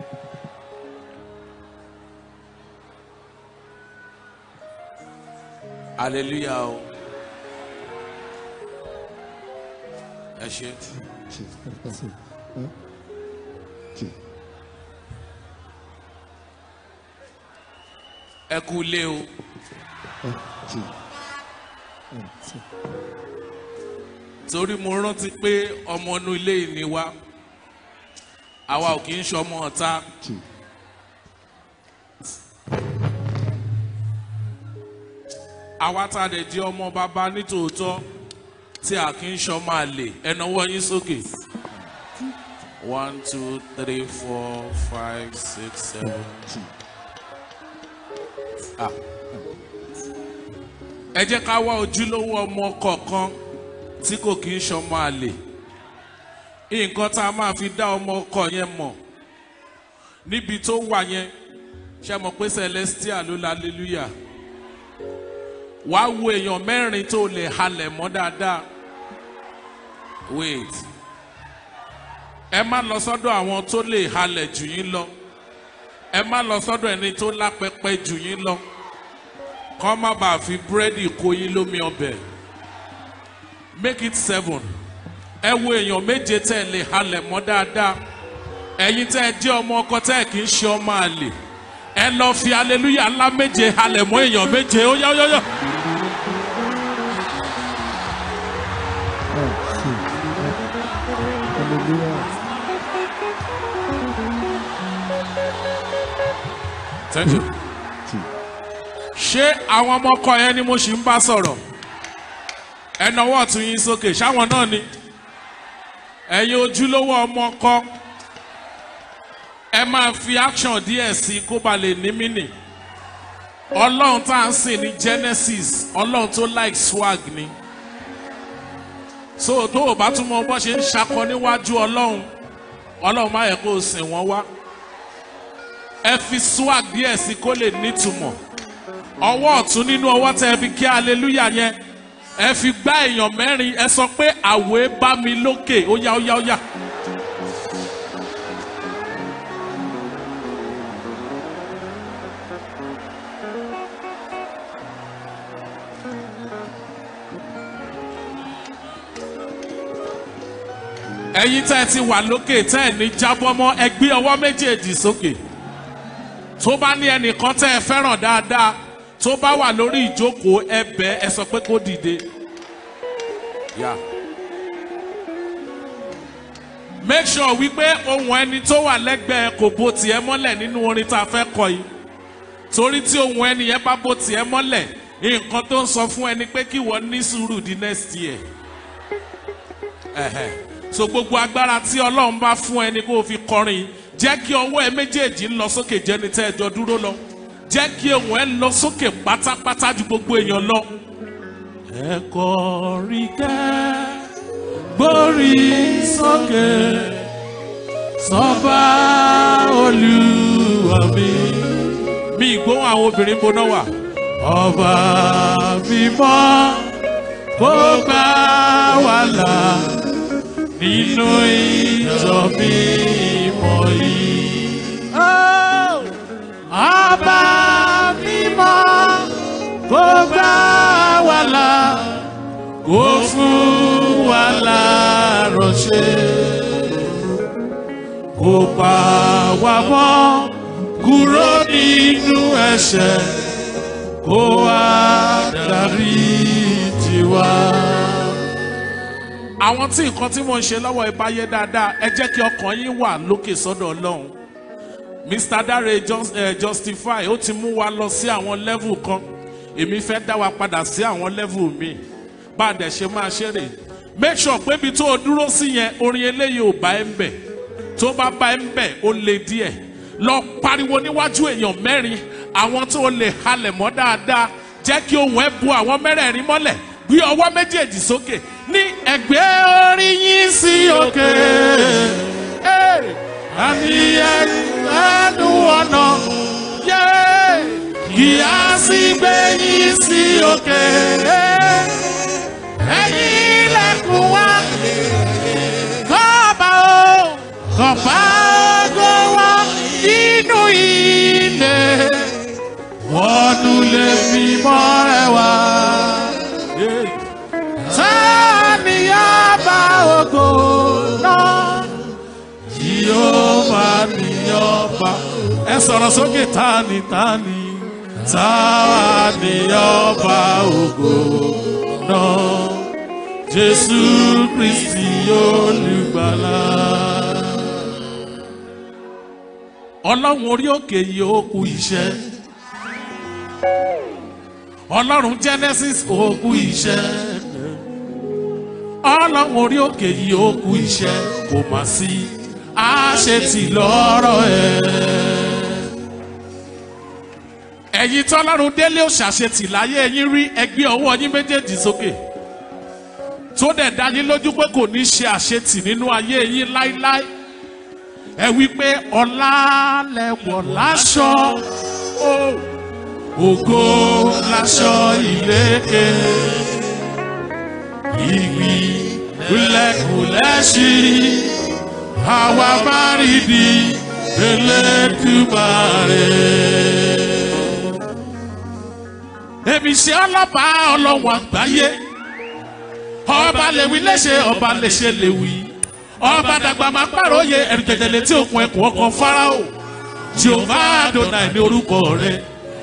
hallelujah o. Ẹ ṣe ẹ kú lé o. Torí mo rántí pé ọmọ inú ilé yìí ni wá àwa ò kì í ṣọmọ ọ̀tá àwa tá a dẹ̀ jẹ́ ọmọ bàbá nítòótọ́ tí a kì í ṣọmọ àlè ẹ yín sókè. one two three four five six seven. Ah. ẹ jẹ́ ká wá ojúlówó ọmọ kọ̀ọ̀kan tí kò kì í ṣọmọ àlè nǹkan tá a máa fi dá ọmọ ọkọ yẹn mọ̀ níbi tó wà yẹn ṣe mọ̀ pé celestia ló la hallelujah? Wàá wo èèyàn mẹ́rin tó lè halẹ̀ mọ́ dáadáa. Wait. Ẹ má lọ sọ́dọ̀ àwọn tó lè halẹ̀ jù yín lọ. Ẹ má lọ sọ́dọ̀ ẹni tó lápẹpẹ jù yín lọ. Kọ́ má bàa fi búrẹ́dì kó yín lómi ọbẹ̀. Make it seven ẹ wo èèyàn méje tẹ́ ẹ lè halẹ̀ mọ́ dáadáa. Ẹ̀yin tẹ́ ẹ jẹ́ ọmọ ọkọ tẹ́ ẹ kì í ṣe ọmọ àlè. Ẹ lọ fi aleluya ńlá méje halẹ̀ mọ́ èèyàn méje. Ó yá ó yá ó yá. Thank you. ṣé àwọn ọmọkọ yẹn ni mo ṣì ń bá sọ̀rọ̀? Ẹ nawọ́ ọ̀tún yín sókè. Ṣáwọn náà ni ẹ̀yin ojúlówó ọmọkọ ẹ máa fi action díẹ̀ sí i kó ba lè ní mínì. Ọlọ́run tá à ń sìn ní genesis ọlọ́run tó like swag ni. So tó o bá tún mọ bó ṣe ń ṣakọ níwájú ọlọ́run ọlọ́run má yẹ kó o sìn wọ́n wá. Ẹ fi swag díẹ̀ sí i kó lè nítumọ̀. Ọwọ́ ọ̀tún nínú ọwọ́ tẹ ẹ fi kí hallelujah yẹn ẹ fi gbá èèyàn mẹ́rin ẹ sọ pé àwẹ̀ bá mi lókè ó yá ó yá ó yá. ẹ̀yin tẹ́ ẹ ti wà lókè tẹ́ ẹ ní jábọ́ ẹ gbé ọwọ́ méjèèjì sókè tó bá ní ẹnìkan tẹ́ ẹ fẹ́ràn dáadáa tó bá wà lórí ìjókòó ẹ bẹ̀ ẹ sọ pé kó dìde. Yeah. make sure wípé ohun ẹni tó wà lẹ́gbẹ̀ẹ́ kò bo tiẹ̀ mọ́lẹ̀ nínú orin tá a fẹ́ kọ yìí torí tí ohun ẹni yẹn bá bo tiẹ̀ mọ́lẹ̀ nǹkan tó ń sọ fún ẹni pé kí wọ́n ní sùúrù di next year. Ẹ̀hẹ̀. so gbogbo agbára tí ọlọ́run bá fún ẹni kó o fi kọrin jẹ́ kí ọwọ́ ẹ méjèèjì lọ sókè jẹ́ni tẹ́ ẹ jọ dúró lọ jẹ́ kí ohun ẹ lọ sókè pátápátá ju gbogbo èèyàn lọ. ẹ kọrin kẹ́ gbórí sókè sọ́ba olúwa mi. mi ìgbóhùn àwọn obìnrin gbóná wà. ọba mímọ́ kó gbà wá là nínú ìjọ mímọ́ yìí. Ọba mímọ́ kó gbà wá là kó fún wa láránṣẹ́ kó pa wá mọ́ kúrò nínú ẹ̀ṣẹ̀ kó wá darí tiwa. àwọn tí nǹkan tí mo ń ṣe lọ́wọ́ ẹ bá yé dáadáa ẹ jẹ́ kí ọkàn yín wà lókè sọ́dọ̀ ọlọ́run mr dare just, uh, justify ó ti mú wa lọ sí àwọn level kan. Èmi fẹ́ dá wa padà sí àwọn level mi. Bá a dẹ̀ ṣe máa ṣe rè. Make sure pé ibi tó o dúró sí yẹn orin eléyìí ò bá ẹ ń bẹ̀. Tó bá bá ẹ ń bẹ̀ ó le díẹ̀. Lọ pariwo níwájú èèyàn mẹ́rin. Àwọn tó o lè halẹ̀ mọ́ dáadáa. Jẹ́ kí ohùn ẹ bu àwọn mẹ́rẹ̀ẹ̀rin mọ́lẹ̀. Gbé ọwọ́ méjèèjì sókè. Ní ẹgbẹ́ orí yín sí òkè àmì ẹnu ọ̀nà yé! Kí a sì gbé yín sí òkè. Wa kọ́ọ̀bà o kọ̀ọ̀bà ògo wa inú Jehova ni ọba. Ẹ sọ̀rọ̀ sókè ta ni ta ni? Ta ni ọba ògo náà? Jésù Kristi olùgbàlà. Ọlọ́run orí òkè yìí ó kú iṣẹ́. Ọlọ́run Genesis ó kú iṣẹ́. Ọlọ́run orí òkè yìí ó kú iṣẹ́ kò má sí àṣetì lọ́rọ̀ ẹ̀. Ẹ̀yin tọ́lọ́run délé ò ṣàṣetì láyé ẹ̀yin rí ẹgbẹ́ ọwọ́ yín méjèèjì sókè. Tó dẹ̀ dá yín lójú pé kò ní ṣe àṣetì nínú ayé yín láíláí. Ẹ wí pé ọlá lẹ̀wọ̀ láṣọ. Ògo láṣọ ìlékè ìgbì kulẹ̀kulẹ̀ṣì àwa bá rí di Elédùmarè. èmi ṣe ọlọ́ba ọlọ́wọ́ àgbáyé. Ọba lèwi léṣe ọba léṣe lèwi ọba dàgbà máa pàròyé ẹ̀rù jẹjẹrẹ tí òkun ẹkùn ọkàn Fáráò. Jehovah Adonai ní orúkọ rẹ̀.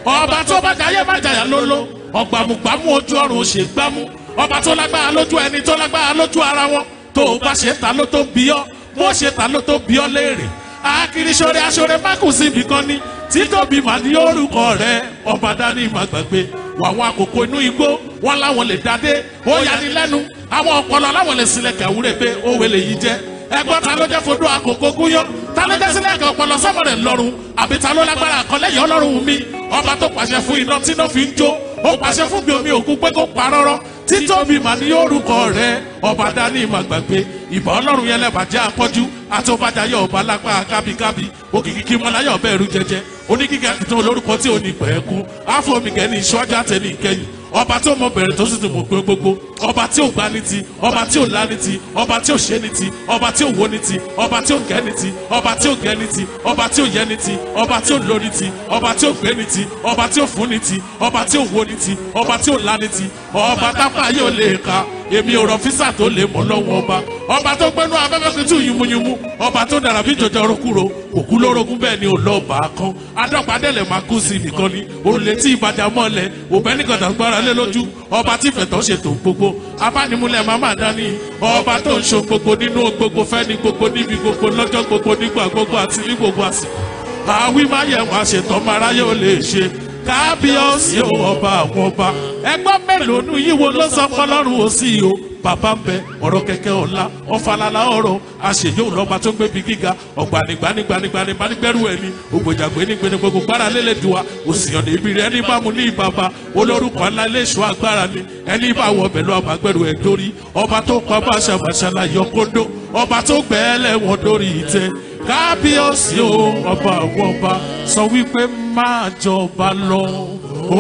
Ọba tó bá jayé má jàyà lóló. Ọgbàmùgbàmù ojú ọrùn ṣe gbámú. Ọba tó lágbára lójú ẹni tó lágbára lójú ara wọn. Tó o bá ṣe ta ló tó bí ọ bó ṣe ta ló tó bí ọ léèrè. Akiri sore asore mákùn síbi kan ní títóbi mà ní orúkọ rẹ ọba dání má gbàgbé. Wàwọn àkókò inú igbó wọn láwọn lè dádé. Ó yani lẹ́nu. Àwọn ọpọlọ láwọn lè sílẹ̀ kàwúrẹ pé òwe lè yí jẹ. Ẹgbọ́n ta ló jẹ́ fodó àkókò gúnyán? Ta ló jẹ́ sílẹ̀ kẹ́ ọpọlọ sọ́mọ rẹ̀ lọ́rùn àbí ta ló lágbára àkọlẹ́yìn ọlọ́run mi? Ọba tó pàṣẹ fún iná tí iná fi ń jó. Ó pàṣẹ fún bí omi òkú pé kó parọ́rọ́ títóbi mà ní orúkọ rẹ ọba dání mà gbàgbé ìbà ọlọ́run yẹn lẹ́bàjẹ́ àpọ́jú àti ọbàjáyọ̀ ọba lápá kábíkábí òkìkí kí mọ́láyọ̀ bẹ́ẹ̀ rú jẹjẹ oníkíkẹ́ àkìtàn olórúkọ tí ò ní pẹ̀ẹ́kú áfọ̀mìkẹ́ ní ìṣọ́jà tẹ̀lé ìkẹyìn ọba tó mọ bẹ̀rẹ̀ tó sì ti mọ̀ pé gbogbo ọba tí ò gbá ní ti ọba tí ò lá ní ti ọba tí ò ṣe ní ti ọba tí ò wó ní ti ọba tí ò gẹ́ ní ti ọba tí ò gẹ́ ní ti ọba tí ò yẹ ní ti ọba tí ò lò ní ti ọba tí ò gbé ní ti ọba tí ò fún ní ti ọba tí ò wó ní ti ọba tí ò lá ní ti ọba tápá yóò lè ka. Èmi ò rọ físà tó lè mọ lọ́wọ́ ọba. Ọba tó gbẹnu abẹ́fẹ́ fi tún yùmùyùmù ọba tó dára bí jọjọ rokúro òkú lórogún bẹ́ẹ̀ ni ò lọ bá a kan adọ́gbadẹ́lẹ̀ máa kú sí nìkan ni. Òrùlé tí ìbàjá mọ́lẹ̀. Òbẹ́ nìkan dàgbára lé lójú. Ọba tí fẹ̀tọ́ ṣètò gbogbo. Abánimúlẹ̀ máa máa dání. Ọba tó ń ṣo gbogbo nínú gbogbo fẹ́ ní gbogbo níbi gbogbo lọ́jọ́ gbogbo nígbà gbogbo àti ní gbogbo àsìkò. Àwí máa yẹ wọn àṣetọ́ máa ráyè ó lè ṣe kábíyèsí o ọba àwọn ọba. Ẹgbọ́n mélòó nu yíwo ló sọ pọlọ́run ò sí o? Bàbá ń bẹ ọ̀rọ̀ kẹ̀kẹ́ ọ̀la ọ̀fàlàlà ọ̀rọ̀ àṣeyọ lọ́ba tó gbébi gíga. Ọ̀gbanigbanigbanigbani banigbẹ́rù ẹni ògbòjàgbé nígbẹ́ni gbogbo gbára lélẹ̀ dùwà òsìyàn níbi rẹ̀ ẹni bá mu ní ìbàbà. Olórúkọ ńlá iléeṣọ́ agbára ni. Ẹni bá wọ bẹ̀lú àbágbẹ́rù ẹ̀ dórí. Ọba tó pa báṣabàṣà yọ kóńdó. Ọba tó gbẹ́ẹ́lẹ̀ wọn dórí ìtẹ́ kábíyèsí o ọba àwọn ọba sọ wípé máa jọba lọ.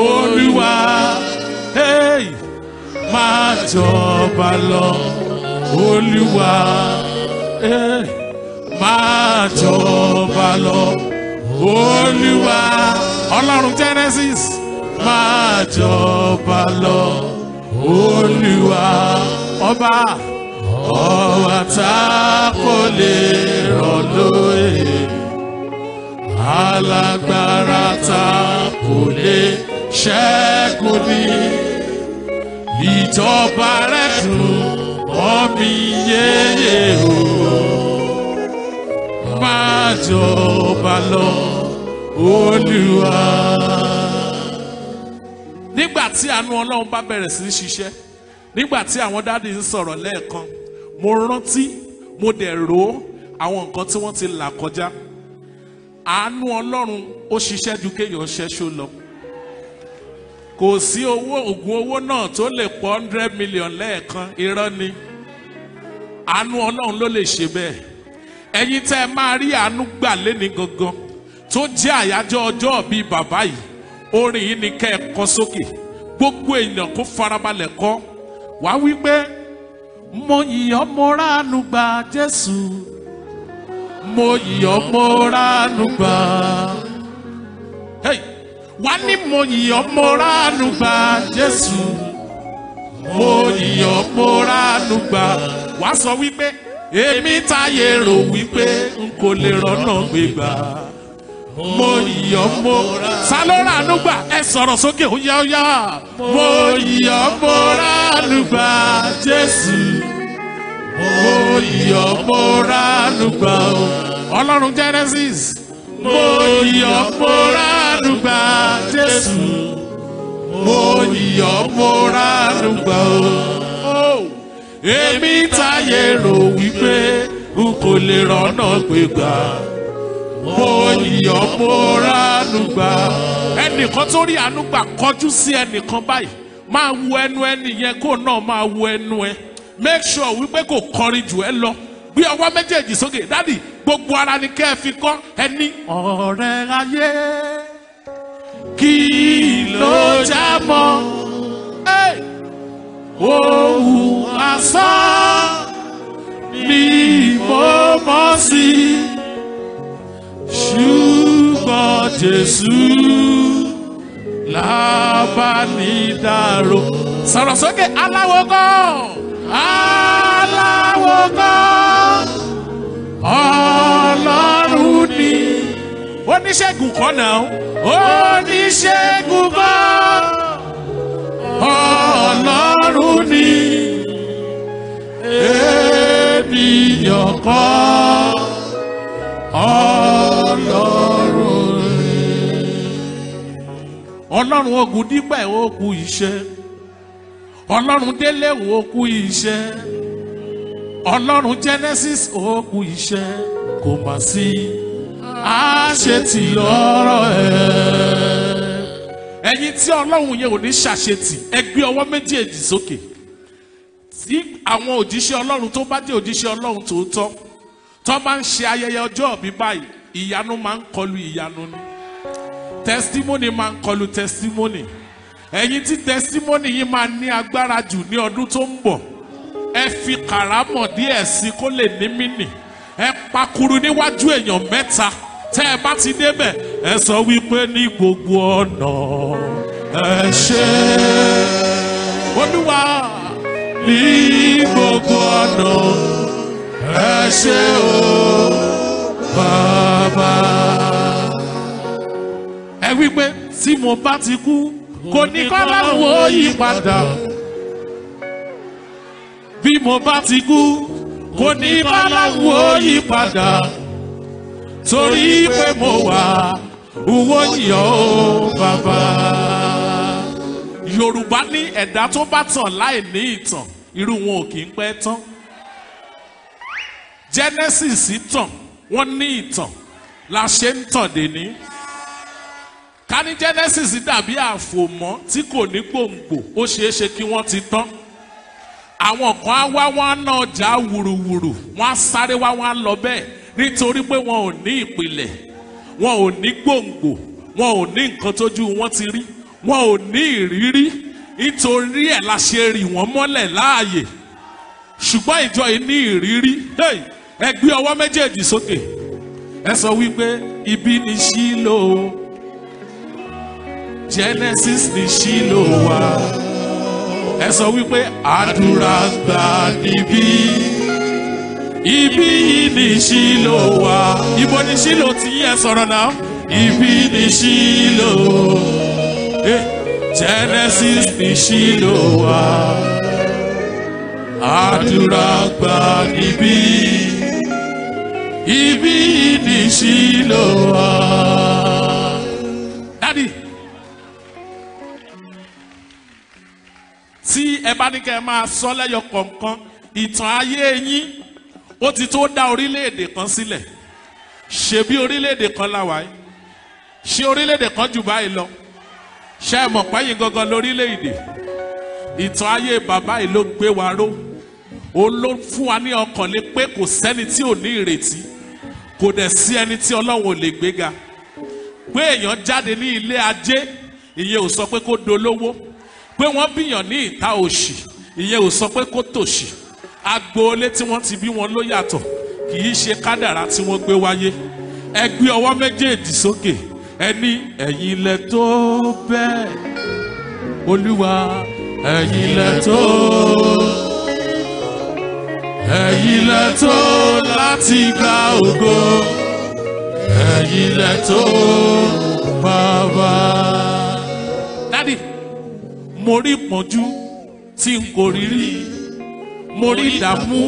Olúwa máa jọba lọ. Olúwa máa jọba lọ. Olúwa ọlọ́run genesis máa jọba lọ. Olúwa ọba ọba tá kò lè rọ̀ lóye alágbára tá kò ìjọba rẹ̀ dùn mọ́ mi yéye o máa jọba lọ olúwa. nígbà tí àánú ọlọ́run bá bẹ̀rẹ̀ sí í ṣiṣẹ́ nígbà tí àwọn dáàdi ń sọ̀rọ̀ lẹ́ẹ̀kan mo rántí mo dẹ̀ rò ó àwọn nǹkan tí wọ́n ti là kọjá. Àánú ọlọ́run ó ṣiṣẹ́ ju kéèyàn ṣẹ́ṣó lọ. Kò sí owó oògùn owó náà tó lè pọ̀ hundred million lẹ́ẹ̀kan irọ́ ni. Àánú ọlọ́run ló lè ṣe bẹ́ẹ̀. Ẹ̀yin tẹ́ ẹ máa rí àánú gbà léni gangan tó jẹ́ àyájọ́ ọjọ́ bíi bàbá yìí orin yìí ni kẹ́ ẹ kọ sókè. Gbogbo èèyàn kó farabalẹ̀ kọ. Wá wí pé mo yìí mo ránu gba Jésù. Mo yìí mo ránu gba. Wá ní mo yìyọ́ mo ránú gba jésù. Mo yìyọ́ mo ránú gba. Wá sọ wípé èmi táyé rò wípé n kò lè rọ́nà gbégbá mo yìyọ́ mo sálọ́ ránú gbà ẹ sọ̀rọ̀ sókè ó yá ó yá. Mo yìyọ́ mo ránú gba jésù. Mo yìyọ́ mo ránú gbà o. Ọlọ́run genesis. Mo yìyọ́ mo ránú gbà jésù. Mo yìyọ́ mo ránú gbà o. èmi táyé rò wípé n kò lè rọ́nà gbégbá mo yìyọ́ mo ránú gbà. ẹnìkan tó rí àánú gbà kọjú sí ẹnìkan báyìí máa wo ẹnu ẹni yẹn kó náà máa wo ẹnu ẹ. Make sure wípé kò kọrin jù ẹ lọ. Gbé ọwọ́ méjèèjì sókè. Dádì gbogbo ara ni kẹ́ ẹ fi kọ́. Ẹni. ọ̀rẹ́ ayé kí ló já mọ́ ohun asán ni mo mọ̀ sí ṣùgbọ́n Jésù lábánidáró. sọ̀rọ̀ sókè aláwo kan aláwo kan ọlọ́run ni. Oníṣègùn kan náà oníṣègùn kan ọlọ́run ni. Ènìyàn kan ọlọ́run ọlọ́run ogun dípẹ̀ ó kú iṣẹ́ ọlọ́run délé ó kú iṣẹ́ ọlọ́run genesis ó kú iṣẹ́ kò mà sí àṣetì lọ́rọ̀ ẹ̀. ẹ̀yin tí ọlọ́run yẹn ò ní ṣàṣetì ẹ gbé ọwọ́ méjèèjì sókè. Tí àwọn òjíṣẹ́ ọlọ́run tó bá jẹ́ òjíṣẹ́ ọlọ́run tòótọ́ tó máa ń ṣe ayẹyẹ ọjọ́ ìbí báyìí ìyanu máa ń kọlu ìyanu ni. Testimony máa ń kọlu testimony. Ẹ̀yin tí testimony yìí máa ní agbára jù ní ọdún tó ń bọ̀ ẹ fi kàrámọ̀ díẹ̀ sí kó lè ní mínì. Ẹ pakuru níwájú èèyàn mẹ́ta. Tẹ́ ẹ bá ti débẹ̀ ẹ sọ wípé ní gbogbo ọ̀nà ẹ ṣé. Olúwa ní gbogbo ọ̀nà ẹ ṣé o bàbá. ẹ wípé tí mo bá ti kú kò ní kọ́ láwọn yí padà bí mo bá ti kú kò ní bá láwọn yí padà torí pé mo wà owó yọ ó bàbá. Yorùbá ní ẹ̀dá tó bá tàn láì ní ìtàn irú wọn ò kì í pẹ́ tán. Genesis tàn wọ́n ní ìtàn la ṣe ń tàn dèní. Ká ní Genesis dàbí àfòmọ́ tí kò ní gbòǹgbò ó ṣeé ṣe kí wọ́n ti tán. Àwọn kan á wá wọn á ná ọjà wùrùwùrù wọn á sáré wá wọn á lọ bẹ́ẹ̀ nítorí pé wọn ò ní ìpìlẹ̀ wọn ò ní gbòǹgbò wọn ò ní nǹkan tójú wọn ti rí wọn ò ní ìrírí. Nítorí ẹ̀ la ṣe rì wọ́n mọ́lẹ̀ láàyè ṣùgbọ́n ìjọ yìí ní ìrírí. Ẹ gbé ọwọ́ méjèèjì sókè. Ẹ sọ wípé ibi ni Ṣílò. Genesis ni Ṣílò wà. Ẹ sọ wípé àdúrà gbà níbí. Ibi yìí ní Ṣílò wà. Ibo ní Ṣílò tí ẹ sọ̀rọ̀ náà? Ibi ní Ṣílò. Eh, Genesis ní Ṣílò wà àdúrà gbà níbí. Ibi ní Ṣílò wà. Daddy. tí ẹ bá ní kẹ́ ẹ máa sọ lẹ́yọ kọ̀ọ̀kan ìtàn ayé yín ó ti tó dá orílẹ̀-èdè kan sílẹ̀. Ṣebí orílẹ̀-èdè kan la wà yìí? Ṣé orílẹ̀-èdè kan jù báyìí lọ? Ṣé ẹ mọ̀ pẹ́yìn gangan lórílẹ̀-èdè? Ìtàn ayé bàbá yìí ló gbé wa ró òun ló fún wa ní ọkàn lé pé kò sẹ́ni tí ò ní ìrètí kò dẹ̀ sí ẹni tí ọlọ́run ò lè gbéga. Pé èèyàn jáde ní ilé ajé ìyẹn ò sọ pé kó dolówó. Pé wọ́n bíyàn ní ìta òṣì ìyẹn ò sọ pé kó tòṣì. Agboolé tí wọ́n ti bí wọn ló yàtọ̀ kì í ṣe kádàrá tí wọ́n gbé wáyé. Ẹ gbé ọwọ́ méjèèjì sókè ẹni ẹ̀yin lẹ tó bẹ́ẹ̀ olúwa ẹ̀yin lẹ tó ẹ̀yin lẹ tó láti gba ògo. Ẹ̀yin lẹ tó bàbá. dádì mo rí pọ́njú tí n kò rí rí. Mo rí ìdààmú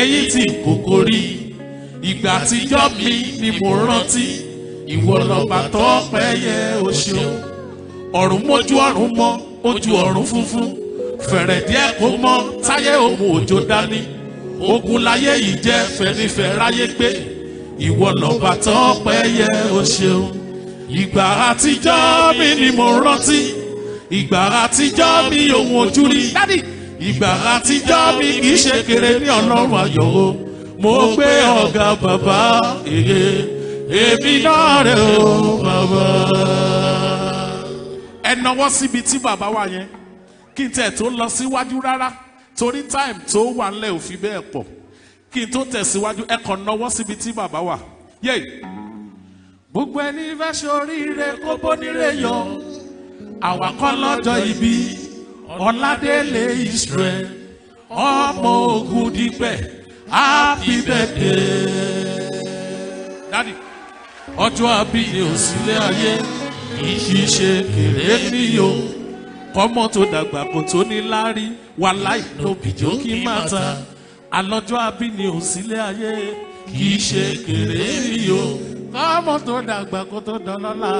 eyín tí n kò kò rí. Ìgbà àtijọ́ mi ni mo rántí. Ìwọ lọ́ba tọ́pẹ́ yẹ o ṣeun. Ọ̀run mójú ọ̀run mọ́ ojú ọ̀run funfun. Fẹ̀rẹ̀ díẹ̀ kó mọ́ táyé òun òjò dání ogun láyé yìí jẹ́ fẹ́nifẹ́ ráyé gbé. Ìwọ lọ́ba tọ́pẹ́ yẹ o ṣeun. Ìgbà àtijọ́ mi ni mo rántí. Ìgbà àtijọ́ mi òun ojú rí. Ìgbà àtijọ́ mi kì í ṣe kéré ní ọlọ́run ayọ̀ o. Mo gbé ọ̀gá bàbá èyí èmi náà rẹ̀ o bàbá. ẹ nawọ́ síbi tí bàbá wà yẹn. Kí n tẹ̀ tó lọ síwájú rárá torí time tó wà ńlẹ̀ ò fi bẹ́ẹ̀ pọ̀. Kí n tó tẹ̀síwájú ẹ kàn nawọ́ síbi tí bàbá wà. Yéè gbogbo ẹni fẹ́ ṣoríire kó bóníire yọ. Àwa lọ́jọ́ ibi ọ̀làdélé israel ọmọ ogun dípẹ́ happy birthday. dadi ọjọ́ àbíyẹ òsílẹ̀ ayé kì í ṣe kéré níyó kọ́mọ tó dàgbà kò tó ní láárí. Wà láì lóbìjó kí má ta. Alọ́jọ́ àbíyẹ òsílẹ̀ ayé. Kì í ṣe kéré níyó kọ́mọ tó dàgbà kò tó dọ́lọ́lá.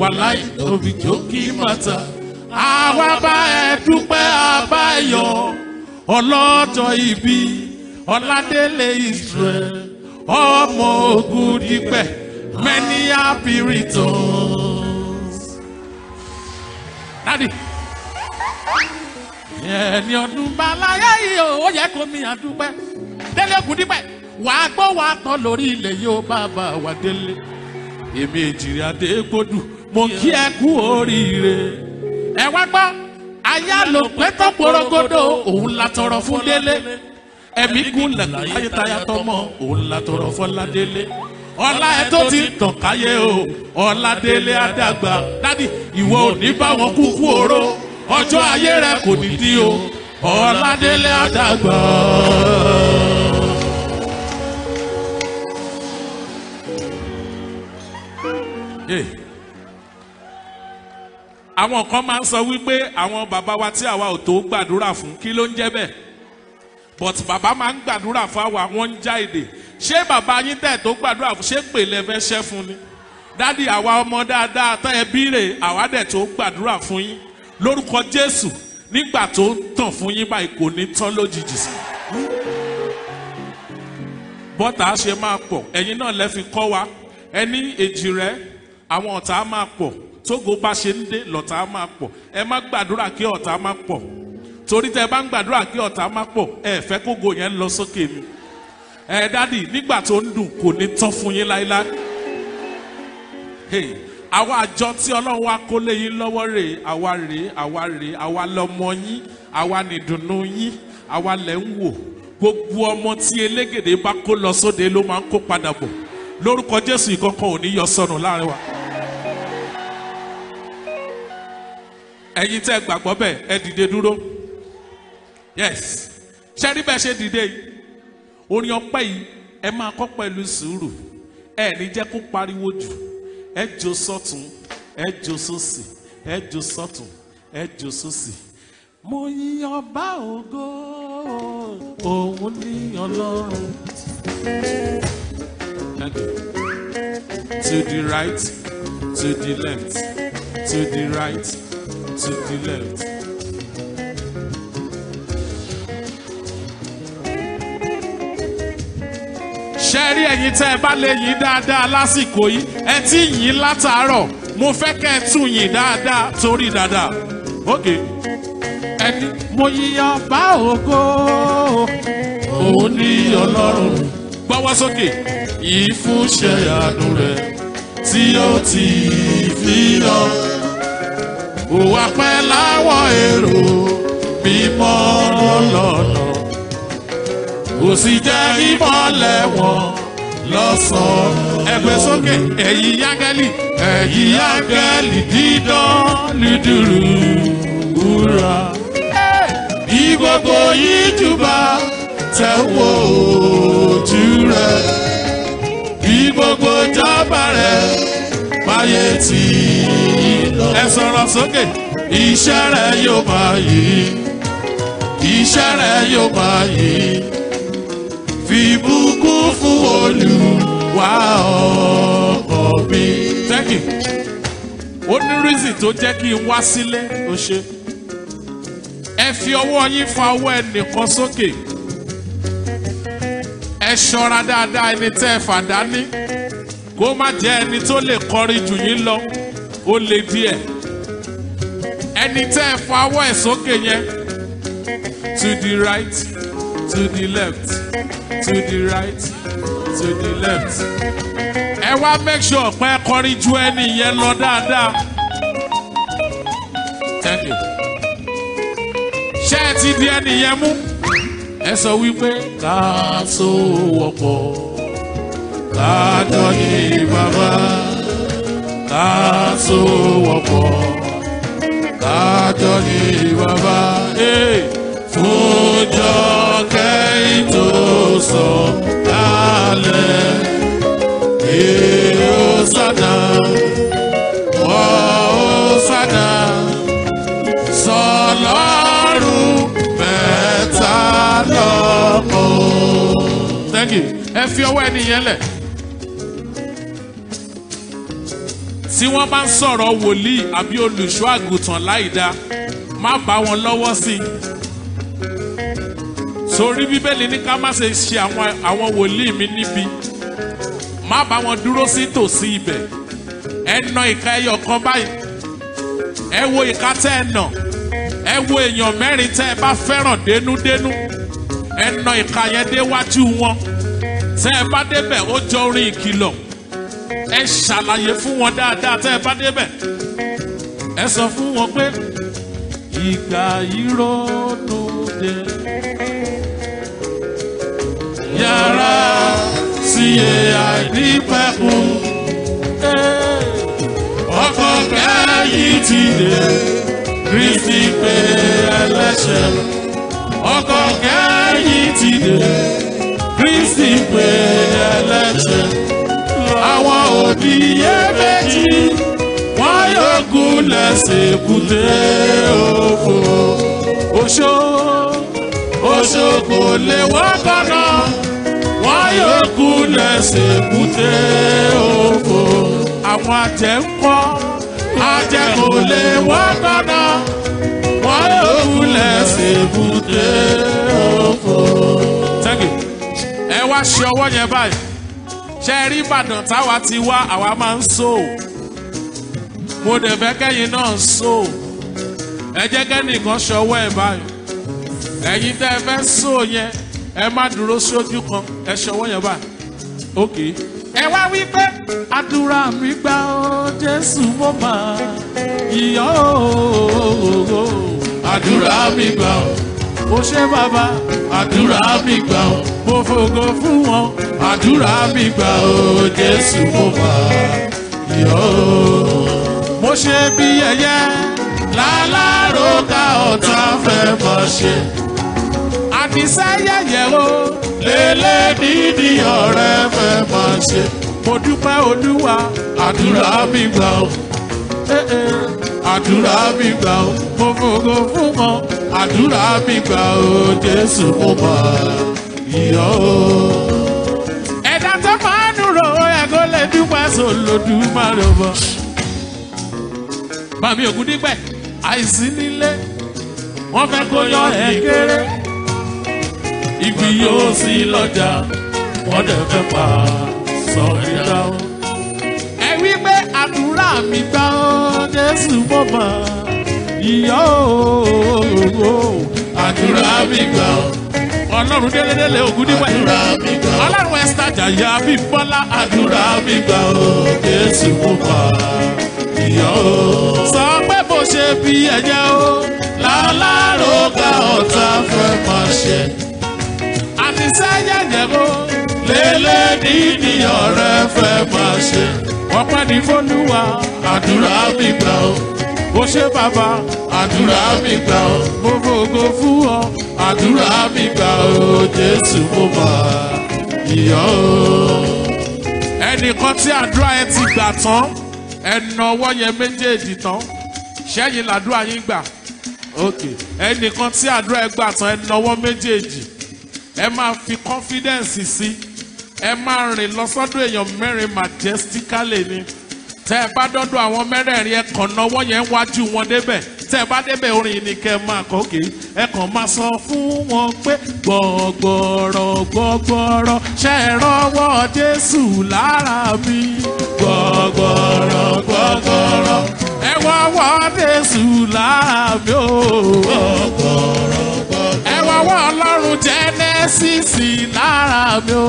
Wà láì lóbìjó kí má ta àwa bá ẹ dúpẹ́ àbáyọ ọlọ́jọ́ ibi ọ̀làdélé israel ọmọ ogun dípẹ́ many happy returns. Dádì, ẹni ọdún balaye yìí ó yẹ kó mi àdúpẹ́. Délé ogun dípẹ́, wàá gbọ́ wàá tán lórí ilẹ̀ yìí ó bàbá wa délé. Èmi èjìrì Adégbòdù, mo kí ẹ kú oríire. Ẹ wá gbọ́, aya ló pẹ́ tán porogodo, òun la tọrọ fún délé ẹ̀mí gún lẹ̀kùn láyé táyà tọmọ òun la tọrọ fọládélé ọlá ẹ tó ti tàn káyé o ọládélé àdàgbà dádì ìwọ ò ní bá wọn kúkú oró ọjọ́ ayé rẹ kò ní dí o ọládélé àdàgbà. àwọn kan máa ń sọ wípé àwọn bàbá wa tí àwa ò tó gbàdúrà fún kí ló ń jẹ́ bẹ́ẹ̀? But bàbá máa ń gbàdúrà fún àwa wọn ń já èdè. Ṣé bàbá yín tẹ̀ tó gbàdúrà fún ṣé pè lẹ fẹ́ ṣẹ́ fún ni? Dádì àwa ọmọ dáadáa tán ẹ bí rè àwa dẹ̀ tó gbàdúrà fún yín lórúkọ jésù. Nígbà tó ń tàn fún yín báyìí kò ní tán lójijì sí. bọ́tà ṣe máa pọ̀. Ẹ̀yin náà lẹ́ fi kọ́ wa. Ẹni èjì rẹ̀ àwọn ọ̀tá máa pọ̀. Tógo bá ṣe ń dé lọ́tà máa pọ̀. Ẹ má gbàdúrà kí ọ̀tá máa pọ̀. Torí tẹ bá ń gbàdúrà kí ọ̀tá má pọ̀ ẹ fẹ́ kógo yẹn lọ sókè mi ẹ dádì nígbà tó ń dùn kò ní tán fún yín láéláé àwa àjọ tí ọlọ́run wa kó lé yín lọ́wọ́ rè àwa rè àwa rè àwa lọmọ yín àwa nìdùnnú yín àwa lẹ̀ ń wò. Gbogbo ọmọ tí elégèdè bá kó lọ sóde ló máa ń kó padà bọ̀. Lórúkọ jésù ìkọ̀kan ò yọ sọnù láàárín wa. ẹ̀yin tẹ́ gbàgbọ́ bẹ́ẹ̀ ẹ dìde dúró. Yes. Ṣẹ́rí bẹ́ẹ̀ ṣe dìde yìí? Orin ọpẹ́ yìí ẹ máa kọ́ pẹ̀lú sùúrù. Ẹ ní jẹ́ kó pariwo jù ẹ jó sọ́tún ẹ jó sósì ẹ jó sọ́tún ẹ jó sósì. mo yin ọba ògo òun ní ọlọ́run. Thank you. to the right to the left to the right to the left. Ṣe rí ẹ̀yin tẹ́ ẹ bá lè yìn dáadáa lásìkò yìí? Ẹ ti yìn látàárọ̀. Mo fẹ́ kẹ́ ẹ tún yìn dáadáa torí dáadáa. Ok. Ẹni mo yíyan bá ògo. Òun ní ọlọ́run. Gbọ́wọ́ sókè. Ìfúnṣẹ́ àánú rẹ̀ tí ó ti fi yọ òwà pẹ́ láwọn èrò mímọ́ lọ́nà kò sì jẹ́ ìmọ̀lẹ̀ wọn lọ́sàn-án. ẹgbẹ́ sókè ẹ̀yin yángẹ́lì ẹ̀yìn áńgẹ́lì dídán lídùrú wúrà. bí gbogbo yìí júbà tẹ̀wọ̀ ojú rẹ̀ bí gbogbo jábà rẹ̀ máyé tì í lọ. ẹ sọ̀rọ̀ sókè iṣẹ́ rẹ̀ yóò máa yí iṣẹ́ rẹ̀ yóò máa yí fi bùkún fún olùwà ọkọ mi. thank you. ó ní reason tó jẹ́ kí n wá sílé ó ṣe. ẹ fi ọwọ́ yín fa ọwọ́ ẹnìkan sókè. ẹ ṣọ́ra dáadáa ẹni tẹ́ ẹ fà dání. kó má jẹ́ ẹni tó lè kọrin jù yín lọ ó le díẹ̀. ẹni tẹ́ ẹ fa ọwọ́ ẹ̀ sókè yẹn to the right to the left to the right to the left. ẹ wá make sure pé ẹ kọrin ju ẹni yẹn lọ dáadáa. thank you. ṣé ẹ ti di ẹni yẹn mú? ẹ sọ wípé ká so wọ́pọ̀ ká jọ ní bàbá ká so wọ́pọ̀ ká jọ ní bàbá. Hey fúnjọ tó sọ kálẹ̀ èrò sádà wọ́n sádà. Sọlọ́run mẹ́ta thank you. Ẹ fi ọwọ́ ẹni yẹn lẹ̀. tí wọ́n bá ń sọ̀rọ̀ wòlíì àbí olùṣọ́ àgùntàn láìda má bá wọn lọ́wọ́ sí i torí bíbélì ní ká má ṣe ṣe àwọn àwọn wòlíì mi níbi. Má bá wọn dúró sí tòsí ibẹ̀. Ẹ na ìka ẹyọ kan báyìí. Ẹ wo ìka tẹ́ ẹ nà. Ẹ wo èèyàn mẹ́rin tẹ́ ẹ bá fẹ́ràn dénúdénú. Ẹ na ìka yẹn déwájú wọn. Tẹ́ ẹ bá débẹ̀ ó jọ orin ìkìlọ̀. Ẹ ṣàlàyé fún wọn dáadáa tẹ́ ẹ bá débẹ̀. Ẹ sọ fún wọn pé ìgbà yìí ronú dé yàrá sí àìdípẹ̀kun. ọkọ̀ kẹ́yìn ti dé kristi pé ẹlẹ́ṣẹ̀. ọkọ̀ kẹ́yìn ti dé kristi pé ẹlẹ́ṣẹ̀. àwọn òbí yé méjì wọ́n yóò gúnlẹ̀ ṣèkúté òfò. oṣó oṣó kò lè wọ́n kọ́nà kú lẹ́sẹ̀ kúté òfò. àwọn àjẹ́ ń lè wọ́n kọ́nà wọ́n kúté òfò. thank you. ẹ wá ṣe ọwọ́ yẹn báyìí ṣe rí ìbàdàn táwa ti wá àwa máa ń so mo dẹ̀ fẹ́ kẹ́yìn náà so ẹ jẹ́ kẹ́nìkan ṣọwọ́ ẹ̀ báyìí ẹ̀yin tẹ́ ẹ fẹ́ so yẹn ẹ má dúró sójú kan ẹ ṣọwọ́ yẹn báyìí ok. ẹ wá wí pé àdúrà mi gbà ó jésù mo máa yíyọ́ ó. àdúrà mi gbà ó ó ṣe bàbá àdúrà mi gbà ó mo fògo fún wọn àdúrà mi gbà ó jésù mo máa yíyọ́ ó. mo ṣe bí ẹyẹ lálárò ká ọ̀tá fẹ́ mọ̀ ṣe àdìsẹ́ yẹ̀yẹ̀ o. lélẹ̀ dídì ọ̀rẹ́ fẹ́ máa ṣe. mo dúpẹ́ olúwa àdúrà mi gbà ó. àdúrà mi gbà ó. mo fògo fún wọn àdúrà mi gbà ó. jésù mo máa yọ̀ ó. ẹ̀dá tó máa ń rò ó ẹ̀kọ́ lè dúpẹ́ sólódùmarè bọ̀. bàmí ògùn dípẹ́ àìsí nílé wọ́n fẹ́ kó yọ ẹ̀ kéré ibi yóò sí lọ́jà wọ́n dẹ̀ fẹ́ pa sọ ẹ̀dá o. ẹ wí pé àdúrà mi gbà ó jésù mọ̀ ìyá o. àdúrà mi gbà ó. ọlọ́run délédélé ògùn níwẹ̀. àdúrà mi gbà ó. ọlọ́run ẹ̀sítà jàyà bí bọ́lá. àdúrà mi gbà ó jésù mọ̀ ìyá o. sọ pé bó ṣe bí ẹ̀jẹ̀ o. lálárò ká ọ̀tá fẹ́ máa ṣe àti sẹ́yẹ̀yẹ̀ o lélẹ̀ nídìyàn rẹ fẹ́ máa ṣe. ọpẹ́ ní fọlúwa àdúrà mi gbà ó. Ó ṣe bàbá àdúrà mi gbà ó. Mo fògo fún ọ àdúrà mi gbà ó. Jésù mo máa yọ̀ ó. ẹnìkan tí àdúrà ẹ ti gbà tán ọwọ́ yẹn méjèèjì tán. Ṣẹ́yìn làdúrà yín gbà. Ẹnìkan tí àdúrà ẹ gbà tán ọwọ́ méjèèjì ẹ máa fi confidence sí. Ẹ máa rìn lọ sọ́dọ̀ èèyàn mẹ́rin majestically ni. Tẹ́ ẹ bá dọ́dọ̀ àwọn mẹ́rẹ̀ẹ̀rin ẹ kàn náwó yẹn wájú wọn débẹ̀. Tẹ́ ẹ bá débẹ̀ orin ni kẹ́ ẹ máa kọ́ òkè ẹ kàn máa sọ fún wọn pé gbọ̀gbọ̀rọ̀ gbọ̀gbọ̀rọ̀ ṣe é rọwọ́ Jésù lára mi? Gbọ̀gbọ̀rọ̀ gbọ̀gbọ̀rọ̀ ẹ wọ́wọ́ Jésù lára mi o ẹ wọ́wọ́ Ọlọ́run Jẹ́nẹ́sísì lára mi o.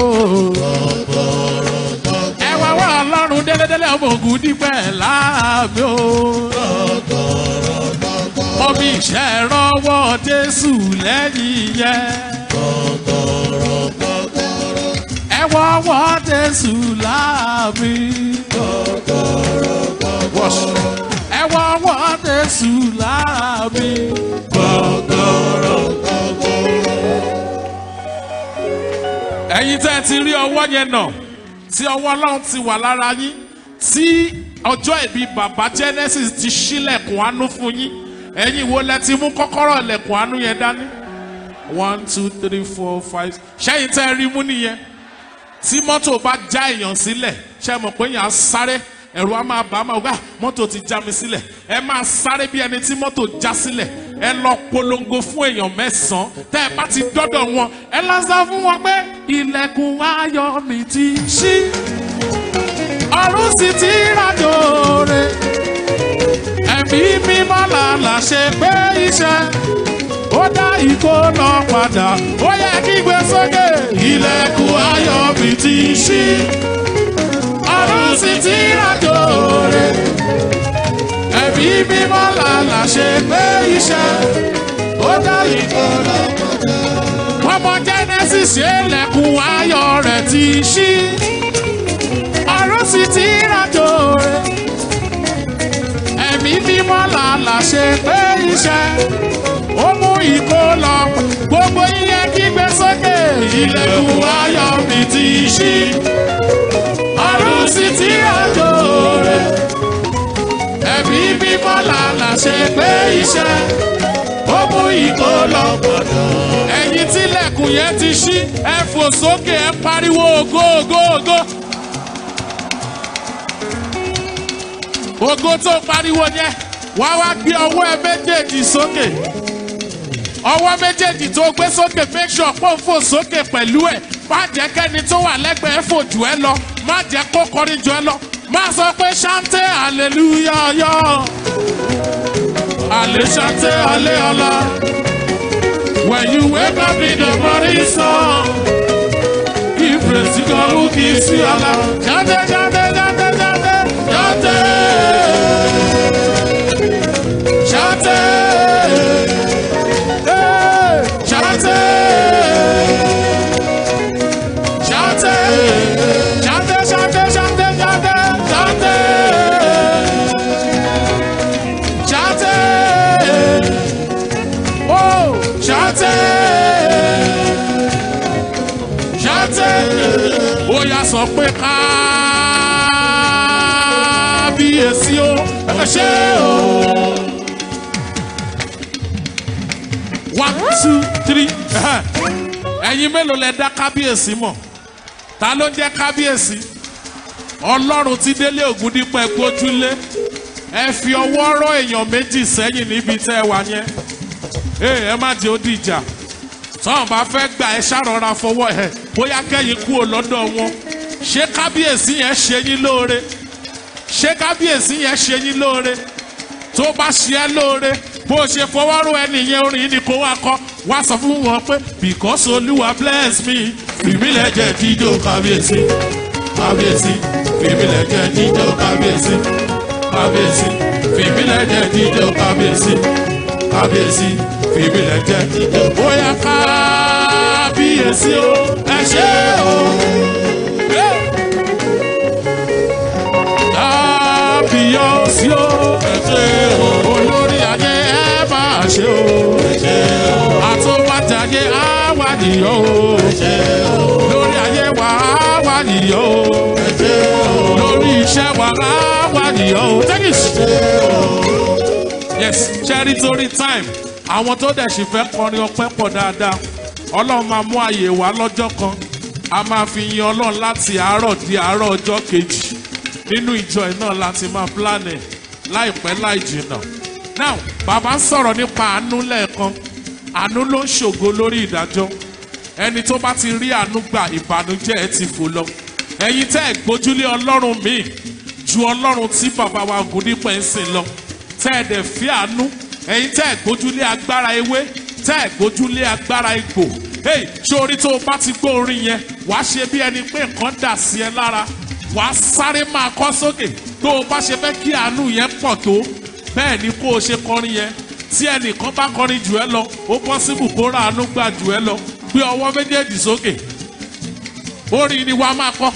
Ẹ wọ́wọ́ Ọlọ́run délédélé ọmọ ògùn dípẹ́ lára mi o. Ọbí ìṣẹ́ rọwọ́ Jésù lẹ́yìn yẹn. ẹ wọ́wọ́ Jésù láàbí. ẹ wọ́wọ́ Jésù láàbí. ẹ̀yin tẹ́ ẹ ti rí ọwọ́ yẹn nà tí ọwọ́ Ọlọ́run ti wà lára yín tí ọjọ́ ìbí bàbá Genesis ti ṣílẹ̀kùn àánú fún yín ẹ̀yin wo lẹ ti mú kọ́kọ́rọ́ ilẹ̀kùn àánú yẹn dání one two three four five ṣẹ́yìn tẹ́ ẹ rí mú nìyẹn tí mọ́tò bá já èèyàn sílẹ̀ ṣe mọ̀ pé èèyàn sáré ẹ̀rù á máa bà á máa gbà mọ́tò ti já mi sílẹ̀. Ẹ máa sáré bí ẹni tí mọ́tò já sílẹ̀. Ẹ lọ polongo fún èèyàn mẹ́sàn-án. Tẹ́ ẹ bá ti dọ́dọ̀ wọn ẹ lọ fún wọn pé ilẹ̀kùn ayọ̀ mi ti ṣí. Ọ̀run sì ti rájò rẹ̀ ẹ̀mí mímọ́ làlà ṣe pé iṣẹ́. Ó dá ìkó lọ padà. Ó yẹ kí gbé sókè. Ilẹ̀kùn ayọ̀ mi ti ṣí pé iṣẹ́ ó dá ìkó lọ padà. ọmọ Genesis ṣe lẹ̀kùn ayọ̀ rẹ̀ ti ṣí. Ọ̀run sì ti rájò rẹ̀. Ẹ̀mí mímọ́ làlà ṣe pé iṣẹ́. Ó mú ìkó lọ. Gbogbo iye kígbe sókè. Ilẹ̀kùn ayọ̀ mi ti ṣí. Ọ̀run sì ti rẹ̀ ẹ̀mí mímọ́ làlà ṣe pé iṣẹ́. Ó mú ìkó lọ. Ẹ̀yin tílẹ̀kùn yẹn ti ṣí ẹ fò sókè ẹ pariwo ògo ògo ògo. ògo tó pariwo yẹn wá wá gbé ọwọ́ ẹ méjèèjì sókè. Ọwọ́ méjèèjì tó gbé sókè make sure pọ̀ ń fò sókè pẹ̀lú ẹ̀. Má jẹ́ kẹ́ni tó wà lẹ́gbẹ̀ẹ́ fò jù ẹ lọ. Má jẹ́ kó kọrin jù ẹ lọ má sọ pé ṣáńtẹ́ hallelujah yọ àlè ṣáńtẹ́ àlè ọlá. When you wake up in the morning sun give praise to God who gives you ọlá ṣáńtẹ́ ṣáńtẹ́ o. one two three. Ẹ̀yin mélòó lẹ dá kábíyèsí mọ̀? Ta ló ń jẹ́ kábíyèsí? Ọlọ́run tí délé ògúndípọ̀ ẹgbójúlé ẹ fi ọwọ́ rọ́ èèyàn méjì sẹ́yìn níbi tẹ́ ẹ wà yẹn. Ẹ má jẹ́ ó dìjà tọ́wọ́n bá fẹ́ gbà ẹ ṣàrọ̀ra fọwọ́ ẹ bóyá kẹ́yìn kú ò lọ́dọ̀ wọn. Ṣé kábíyèsí yẹn ṣe yín lóore ṣé kábíyèsí yẹn ṣe yín lóore? Tó bá ṣe ẹ́ lóore bó o ṣe fọwọ́rọ́ ẹni yẹn orin ni kó wá kọ́. Wá sọ fún wọn pé because olúwa bless me fìmílẹ̀ jẹ́ jíjó kábíyèsí. Kábíyèsí fìmílẹ̀ jẹ́ jíjó kábíyèsí. Kábíyèsí fìmílẹ̀ jẹ́ jíjó kábíyèsí. Kábíyèsí fìmílẹ̀ jẹ́ jíjó bóyá kábíyèsí o ẹ ṣe o. kábíyèsí o o. olórí ayé ẹ máa ṣe o ẹ ṣe o. àtúbàjáyé àwàdìyọ o o. lórí ayé wa o ẹ ṣe o. lórí iṣẹ́ wa àwàdìyọ o take it. yes cherry torí time àwọn tó dẹ̀ sì fẹ́ kọrin ọpẹ́ pọ̀ dáadáa ọlọ́run máa mú àyè wá lọ́jọ́ kan a máa fi yin ọlọ́run láti àárọ̀ di àárọ̀ ọjọ́ kejì nínú ìjọ náà láti máa plan ẹ̀ láìpẹ́ láì jìnnà. Now bàbá sọ̀rọ̀ nípa àánú lẹ́ẹ̀kan. Àánú ló ń ṣògo lórí ìdájọ́. Ẹni tó bá ti rí àánú gbà ìbànújẹ́ ẹ ti fò lọ. Ẹ̀yin tẹ́ ẹ̀ gbójúlé ọlọ́run míì ju ọlọ́run tí bàbá wa Ògúndípẹ̀ ń sìn lọ. Tẹ́ ẹ̀ dẹ̀ fi àánú. Ẹ̀yin tẹ́ ẹ̀ gbójúlé agbára ewé tẹ́ ẹ̀ gbójúlé agbára egbò hey ṣé orí tó o bá ti gbọ́ orin yẹn wàá ṣe bí ẹni pé nǹkan dà sí ẹ lára wàá sáré máa kọ́ sókè. Tó o bá ṣe fẹ́ kí àánú yẹn pọ̀ tó bẹ́ẹ̀ ni kó o ṣe kọrin yẹn. Tí ẹnìkan bá kọrin jù ẹ lọ ó bọ́ síbù kó ra àánú gbà jù ẹ lọ. Gbé ọwọ́ méjèèjì sókè. Orin ni wàá máa kọ́.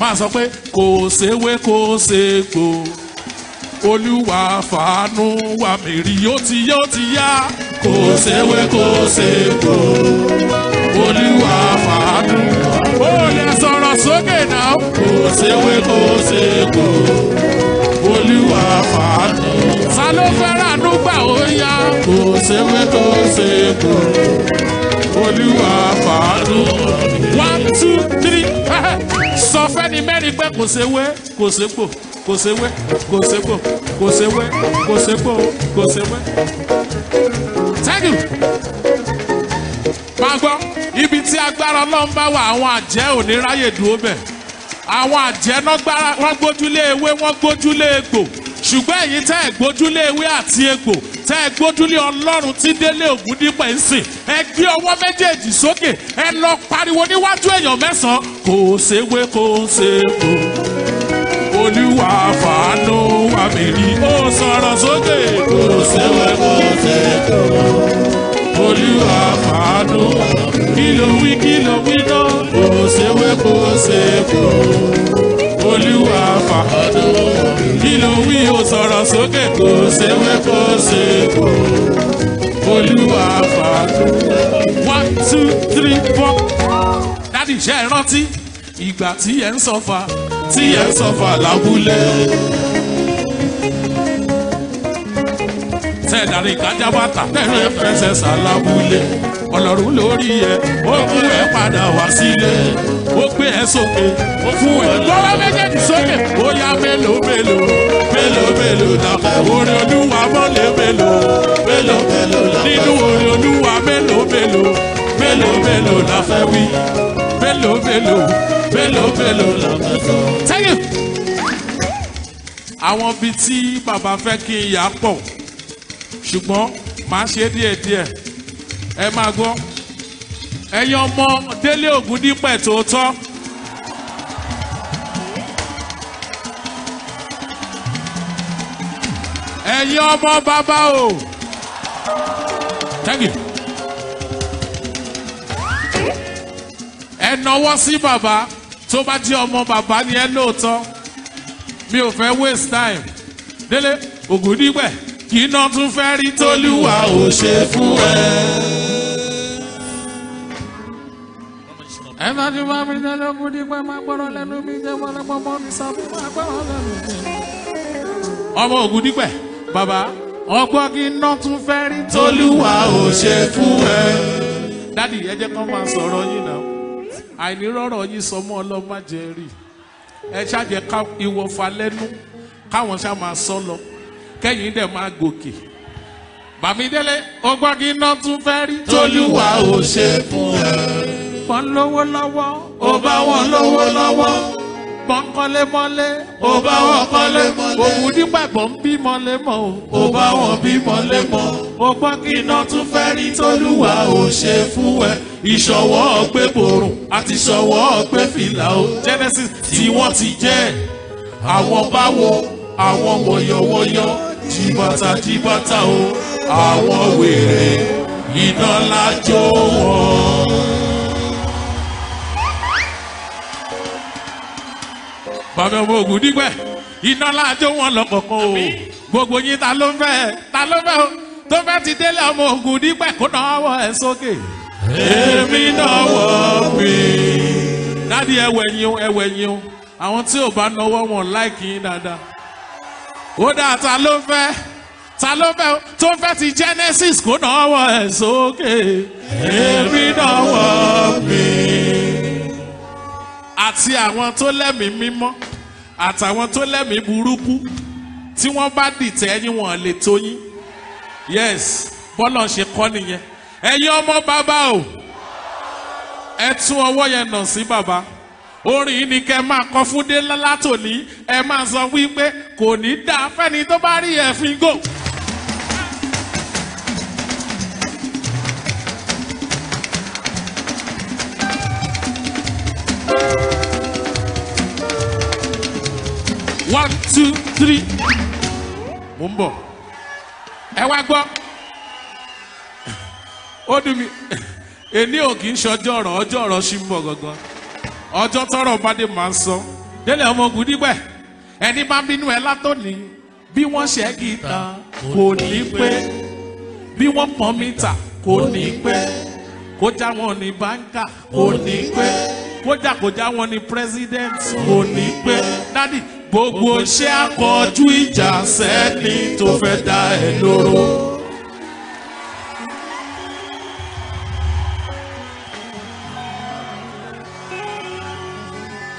Máa sọ pé kò séwé kò ségbò olúwa fàánú mí rí. Ó ti ó ti yá. Kò séwé kò ségbò. olúwa fàánú sọ̀rọ̀ sókè náà kò séwé kò ségbò. olúwa fàánú. ta ló fẹ́ràn àánú gbà ó yá kò séwé kò ségbò. olúwa fàánú. one two three sọ fẹ́ni mẹ́rin pé kò séwé kò ségbò kò séwé kò ségbò kò séwé kò ségbò kò séwé. thank you. Máa gbọ́ ibi tí agbára ọlọ́run bá wà àwọn àjẹ́ ò ní ráyè dúró bẹ̀. Àwọn àjẹ́ wọ́n gbójúlé ewé wọ́n gbójúlé egbò. Ṣùgbọ́n èyí tẹ́ ẹ̀ gbójúlé ewé àti egbò tẹ́ ẹ̀ gbójúlé ọlọ́run tí délé Ògúndípẹ̀ ń sìn ẹ gbé ọwọ́ méjèèjì sókè ẹ lọ pariwo níwájú èèyàn mẹ́sàn-án. Kò séwé kò séwó olúwa fàánú wà mí rí. Ó sọ̀rọ̀ sókè. Kò séwé kò ségbò. Olúwa fàánú. kí wí kí wí náà kò séwé kò ségbò. olúwa fàánú. kí wí ó sọ̀rọ̀ sókè kò séwé kò ségbò. olúwa fàánú. one two three four. dádì iṣẹ́ ẹ rántí ìgbà tí ẹ ń sọ̀fà tí ẹ ń sọfà lábúlé. Tẹ́ ẹ̀ darí ìkájá bàtà tẹ̀lé fẹsẹ̀ sàlábúlé. ọlọ́run lórí ẹ ó gbé ẹ padà wá sílé ó gbé ẹ sókè ó fún ẹ lọ́wọ́ méjèèjì sókè ó yá mélòó mélòó mélòó mélòó wò. orin olúwa mọ́lẹ̀ mélòó mélòó mélòó fẹ́ nínú orin olúwa mélòó mélòó mélòó mélòó la fẹ́ wí. mélòó mélòó mélòó mélòó la fẹ́ sọ. àwọn bíi tí bàbá fẹ́ kí n yà pọ̀ ṣùgbọ́n màá ṣe díẹ̀díẹ̀. Ẹ máa gbọ́. Ẹ̀yin ọmọ délé Ògúndípẹ̀ tòótọ́. Ẹ̀yin ọmọ bàbá o. Thank you. Ẹ nọwọ́ sí bàbá. Tó bá jẹ́ ọmọ bàbá ni ẹ lóòótọ́. Mi ò fẹ́ waste time. Délé Ògúndípẹ̀ náà tún fẹ́ rí tólúwa ò ṣe fún ẹ. ẹ má ti máa mi délé Ògúndípẹ̀ máa gbọ́dọ̀ lẹ́nu mi jẹ́ wọlé pọ́npọ́n mi sọ fún máa gbọ́dọ̀ lẹ́nu mi. ọmọ Ògúndípẹ̀ bàbá ọgbọ́n náà tún fẹ́ rí Olúwa ò ṣe fún ẹ. dádì ẹ jẹ́ kó máa sọ̀rọ̀ yín náà àìnírọ̀rọ̀ yín sọ mọ́ ọlọ́mọ jẹ́ rí ẹ ṣáàjẹ́ ká ìwọ̀fà lẹ́nu káwọn ṣá máa sọ lọ kẹ́yìn dẹ̀ máa gòkè bàmídélé kí iná tún fẹ́ rí Olúwa ò ṣe fún ẹ. bọ́n lówó lọ́wọ́ Ó bá wọn lówó lọ́wọ́. bọ́n kọ́lé mọ́lé Ó bá wọn kọ́lé mọ́lé. Ògúndípẹ̀ bọ́n bí mọ́lé mọ́ o Ó bá wọn bímọ lémọ. ọgbọ́n kí iná tún fẹ́ rí tólúwa ò ṣe fún ẹ. Ìṣọwọ́ ọgbẹ́ borùn àti ìṣọwọ́ ọgbẹ́ fìlà o. Genesis Tí wọ́n ti jẹ́ àwọn báwo àwọn wọ̀yọ̀wọ̀yọ̀ jí bàtà o àwọn wèrè iná lájọ wọn. bàbá ọmọ ògùn dípẹ́ iná lájọ wọn lọ́kọ̀ọ̀kan o gbogbo yín ta ló ń fẹ́ ta ló ń fẹ́ o tó fẹ́ ti délé ọmọ ògùn dípẹ́ kó náwó ẹ̀ sókè. èmi náwó mi. dádì ẹwẹ̀ yín o ẹwẹ̀ yín o àwọn tí ò bá náwó wọn láìkì yín dáadáa ó dáa ta ló ń fẹ́? Ta ló fẹ́? Tó fẹ́ ti genesis kó náwó ẹ̀ sókè. Èmi náwó mi. àti àwọn tó lẹ́mìí mímọ́ àtàwọn tó lẹ́mìí burúkú tí wọ́n bá dìtẹ̀ ẹ̀yìn wọn lè tó yín. Yes bọ́lọ̀ ṣe kọ́ nìyẹn. Ẹ̀yin ọmọ bàbá o ẹ tún ọwọ́ yẹn nà sí bàbá orin yìí ni kẹ́ máa kọ fún dé látòní ẹ máa sọ wípé kò ní dáa fẹ́ni tó bá rí ẹ̀fín gò. one two three. Mo ń bọ̀. Ẹ wá gbọ́. Ó dùn mí. Èní ò kì í ṣọjọ́ ọ̀rọ̀ ọjọ́ ọ̀rọ̀ ṣì ń bọ̀ gangan ọjọ́ tọrọ bá dé máa ń sọ délé ọmọ ogun dípẹ́ ẹni bá bínú ẹ látòní bí wọ́n ṣe gìtá kò ní pé bí wọ́n pọ́n mítà kò ní pé kójá wọn ní báńkà kò ní pé kójà kójà wọn ní president kò ní pé dádì gbogbo iṣẹ́ akọjú ìjà sẹ́ni tó fẹ́ dá ẹ lóró.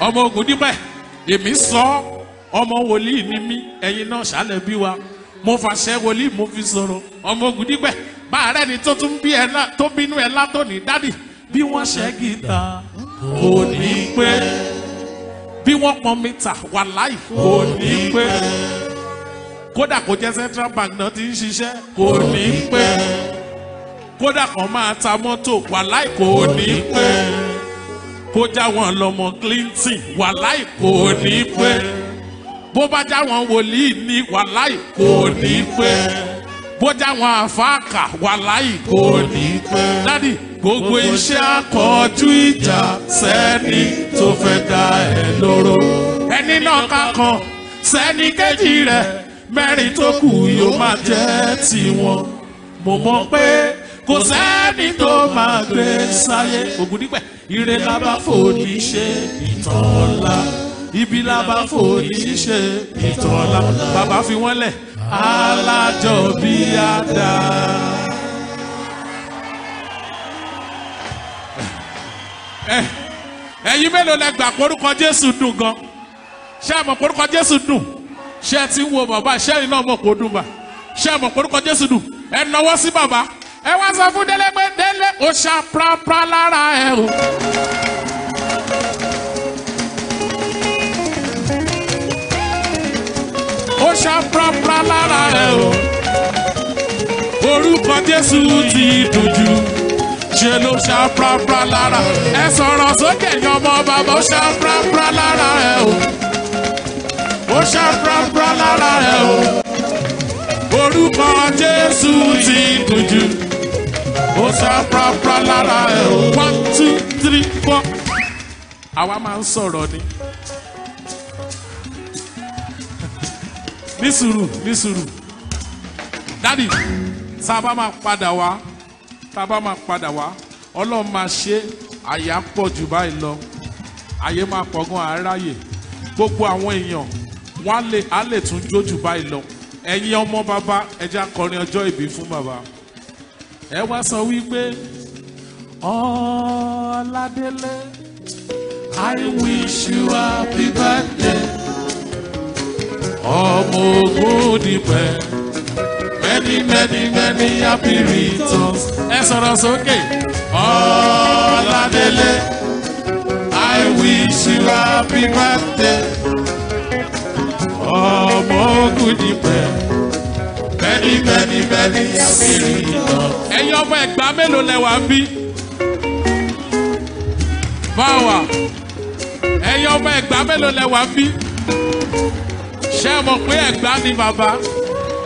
Ọmọ ogun dípẹ́ èmi sọ ọmọ wòlíì ni mí ẹ̀yin náà ṣàlẹ̀ bí wa. Mo fàṣẹ wòlíì mo fi sọ̀rọ̀. Ọmọ ogun dípẹ́ bá a rẹ́ni tó tún bí ẹ lá tó bínú ẹ látòní dádì bí wọ́n ṣẹ́ gìtá kò ní pẹ́ bí wọ́n pọn mítà wà láì kò ní pẹ́ kódà kò jẹ́ central bank náà ti ń ṣiṣẹ́ kò ní pẹ́ kódà kan máa ta mọ́tò wà láì kò ní pẹ́ kó já wọn lọmọ clinton wà láì kò ní pẹ́ bó bá já wọn wòlíì ní wà láì kò ní pẹ́ bó já wọn àfáàkà wà láì kò ní pẹ́ dádì gbogbo iṣẹ́ akọjú ìjà sẹ́ni tó fẹ́ dá ẹ lóró. ẹni náà ká kan sẹ́ni kejì rẹ̀ mẹ́rin tó kù yóò máa jẹ́ tiwọn. mo mọ̀ pé kò sẹ́ni tó máa gbé sáyé. ògùn dípẹ́ ire la bá fòní ṣe ìtàn ọ̀la ibi la fòní ṣe ìtàn bàbá fi wọ́n lẹ̀ alájọ bí a dá. ẹ̀yin mélòó lẹ gbà porúkọ jésù dùn gan? Ṣé ẹ mọ̀ porúkọ jésù dùn? Ṣé ẹ ti ń wo bàbá? Ṣé ẹ̀yin náà mọ̀ kó dùn bá? Ṣé ẹ mọ̀ porúkọ jésù dùn? Ẹ nọwọ́ sí bàbá ẹ wá sọ fún délé pé délé ó ṣá prapra lára ẹ o. ó ṣá prapra lára ẹ o. orúkọ jésù ti dùn jù ṣe ló ṣá prapra lára ẹ sọ̀rọ̀ sókè yan ọmọ bàbá ó ṣá prapra lára ẹ o. ó ṣá prapra lára ẹ o. orúkọ jésù ti dùn ó ṣá prapra lára ẹ o. one two three four. àwa máa ń sọ̀rọ̀ ni. ní sùúrù ní sùúrù dádì tá a bá máa padà wá tá a bá máa padà wá ọlọ́run máa ṣe àyà pọ̀ jù báyìí lọ àyè máa pọ̀ gan àráyè gbogbo àwọn èèyàn wọn á lè tún jó jù báyìí lọ ẹ̀yin ọmọ bàbá ẹja kọrin ọjọ́ ìbí fún bàbá ẹ wá sọ wípé ọ̀làdélé I wish you happy birthday ọmọ ogun dípẹ́ many many many happy returns. ẹ sọ̀rọ̀ sókè. ọ̀làdélé I wish you happy birthday. ọmọ ogun dípẹ́ many many many happy returns. ẹ̀yin ọmọ ẹ̀gbá mélòó lẹ wà ń bí? báwa ẹ̀yin ọmọ ẹ̀gbá mélòó lẹ wà ń bí? ṣé ẹ mọ̀ pé ẹ̀gbá ni bàbá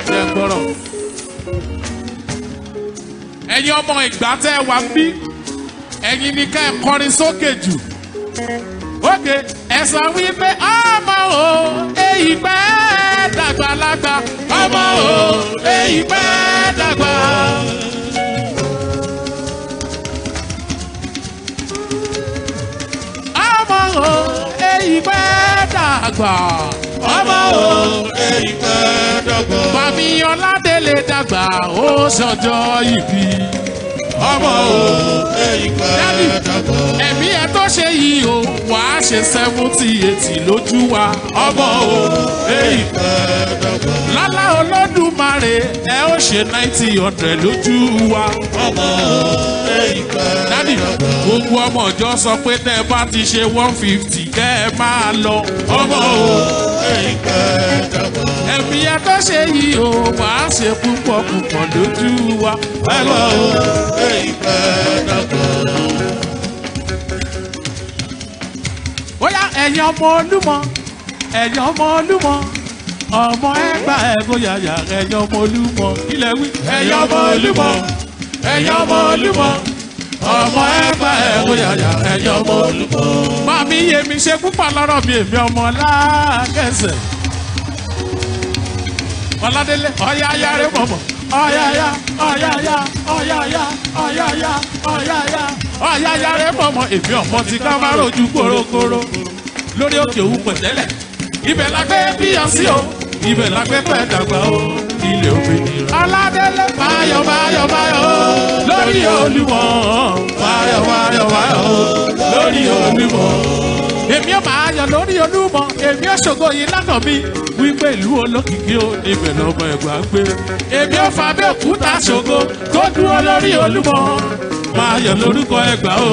ṣe gbọ́rọ̀ ẹ̀yin ọmọ ìgbà tẹ́ ẹ wà ń bí ẹ̀yin ni ká ẹ kọrin sókè jù ókè ẹ sọ wípé ọmọ o èyí pẹ́ dàgbàlagbà ọmọ o èyí pẹ́ dàgbà. ọmọ o èyí pẹ́ dàgbà ọmọ o èyí pẹ́ dọ́gbọ́. Bàmí Ọládélé dàgbà ó ṣọjọ́ ìbí. Ọmọ o èyí pẹ́ dọ́gbọ́. ẹ̀mí ẹ tó ṣe yìí o, wàá ṣe seventy eighty lójú wa. Ọmọ o, èyí pẹ́ dọ́gbọ́. lálá olódùmarè ẹ ó ṣe ninety hundred lójú wa. ọmọ o èyí pẹ́ Dádì, gbogbo ọmọ ọjọ́ sọ pé tẹ́ ẹ bá ti ṣe one fifty kẹ́ ẹ máa lọ. Ọmọ o, èyí pẹ́ dọ́gbọ́. ẹ̀mí ẹ tó ṣe yìí o, wàá ṣe púpọ̀ púpọ̀ lójú wa. ọmọ o èyí pẹ́ dọ́gbọ́. bóyá ẹ̀yin ọmọ olúmọ ẹ̀yin ọmọ olúmọ ọmọ ẹgbà ẹgbóyàyà ẹ̀yin ọmọ olúmọ ilẹ̀ wí. ẹ̀yin ọmọ olúmọ ẹ̀yin ọmọ olúmọ ọmọ ẹgbà ẹgbóyàyà ẹ̀yin ọmọ olúmọ. màmí yèmí ṣe púpọ̀ lọ́rọ̀ mi èmi ọmọ lágẹ̀sẹ̀. Ọ̀làdélé ọ̀yáyá rẹ̀ mọ̀mọ́ ọ̀yáyá ọ̀yáyá ọ̀yáyá ọ̀yáyá ọ̀yáyá ọ̀yáyá rẹ̀ mọ̀mọ́ èmi ọmọ ti ká má rojú korokoro lórí òkè òun pẹ̀tẹ́lẹ̀ ibẹ̀ la gbé bíyàn sí o ibẹ̀ la gbé pẹ́ dàgbà o ilé òmìnira. ọ̀làdélé báyọ̀ báyọ̀ báyọ̀ lórí olúmọ báyọ̀ báyọ̀ báyọ̀ lórí olúmọ èmi ò máa yàn lórí olúmọ èmi ò ṣògo yìí lánàá mi wípé ìlú olókìkí ó níbẹ̀ lọ́mọ ẹ̀gbá gbé. Èmi ò fa abẹ́òkúta ṣògo tó dúró lórí olúmọ. Máa yàn lórúkọ ẹ̀gbá o